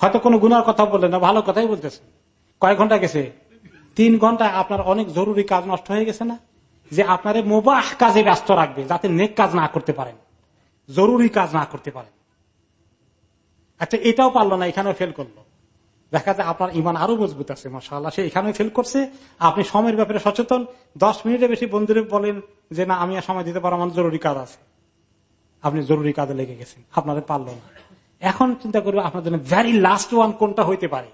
হয়তো কোনো গুনার কথা বললেন না, ভালো কথাই বলতেছেন। কয়েক ঘণ্টা গেছে? তিন ঘণ্টা, আপনার অনেক জরুরি কাজ নষ্ট হয়ে গেছে না? যে আপনার মোবাহ কাজে ব্যস্ত রাখবে, যাতে নেক কাজ না করতে পারেন। জরুরি কাজ না করতে পারেন। আচ্ছা এটাও পারল না, এখানেও ফেল করল। দেখা যায় আপনার ইমান আরও মজবুত আছে মশাল্লাহ সে এখানে ফেল করছে। আপনি সময়ের ব্যাপারে সচেতন। দশ মিনিটের বেশি বন্ধুরে বলেন যে, না, আমি আর সময় দিতে পারো আমার জরুরি কাজ আছে। আপনি জরুরি কাজে লেগে গেছেন। আপনাদের পারল না। এখন চিন্তা করব আপনার জন্য ভ্যারি লাস্ট ওয়ান কোনটা হইতে পারে?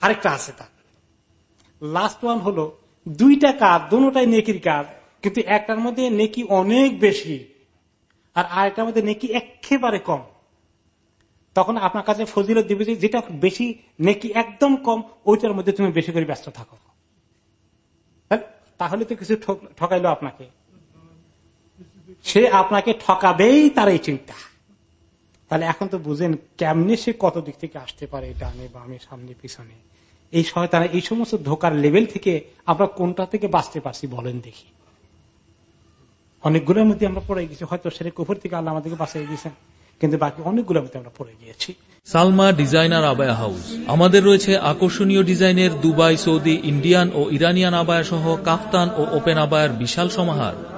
আরেকটা আছে তা লাস্ট ওয়ান হলো, দুইটা কাজ দুটাই নেকির কাজ, কিন্তু একটার মধ্যে নেকি অনেক বেশি, আর আরেকটার মধ্যে নেকি একেবারে কম। তখন আপনার কাছে ফজিলত দিবে যেটা বেশি নেকি একদম কম, ওইটার মধ্যে তুমি বেশি করে ব্যস্ত থাকো। তাহলে তো কিছু ঠকাইলো আপনাকে। সে আপনাকে ঠকাবেই তার এই চিন্তা। তাহলে এখন তো বুঝেন কেমনে সে কত দিক থেকে আসতে পারে ডানে বামে, সামনে, পিছনে। এই শয়তানা এই সমস্ত ধোকার লেভেল থেকে আমরা কোনটা থেকে বাঁচতে পারছি বলেন দেখি। অনেকগুলোর মধ্যে আমরা পড়ে গেছি, হয়তো সেটা কুপুর থেকে আল্লাহ আমাদেরকে বাঁচিয়ে গেছেন কিন্তু বাকি অনেকগুলো আমরা পড়ে গিয়েছি। Salma designer abaya house. আমাদের রয়েছে আকর্ষণীয় ডিজাইনের দুবাই, সৌদি, ইন্ডিয়ান ও ইরানিয়ান আবায়া সহ কাফতান ও ওপেন আবায়ের বিশাল সমাহার।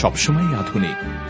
সবসময় আধুনিক।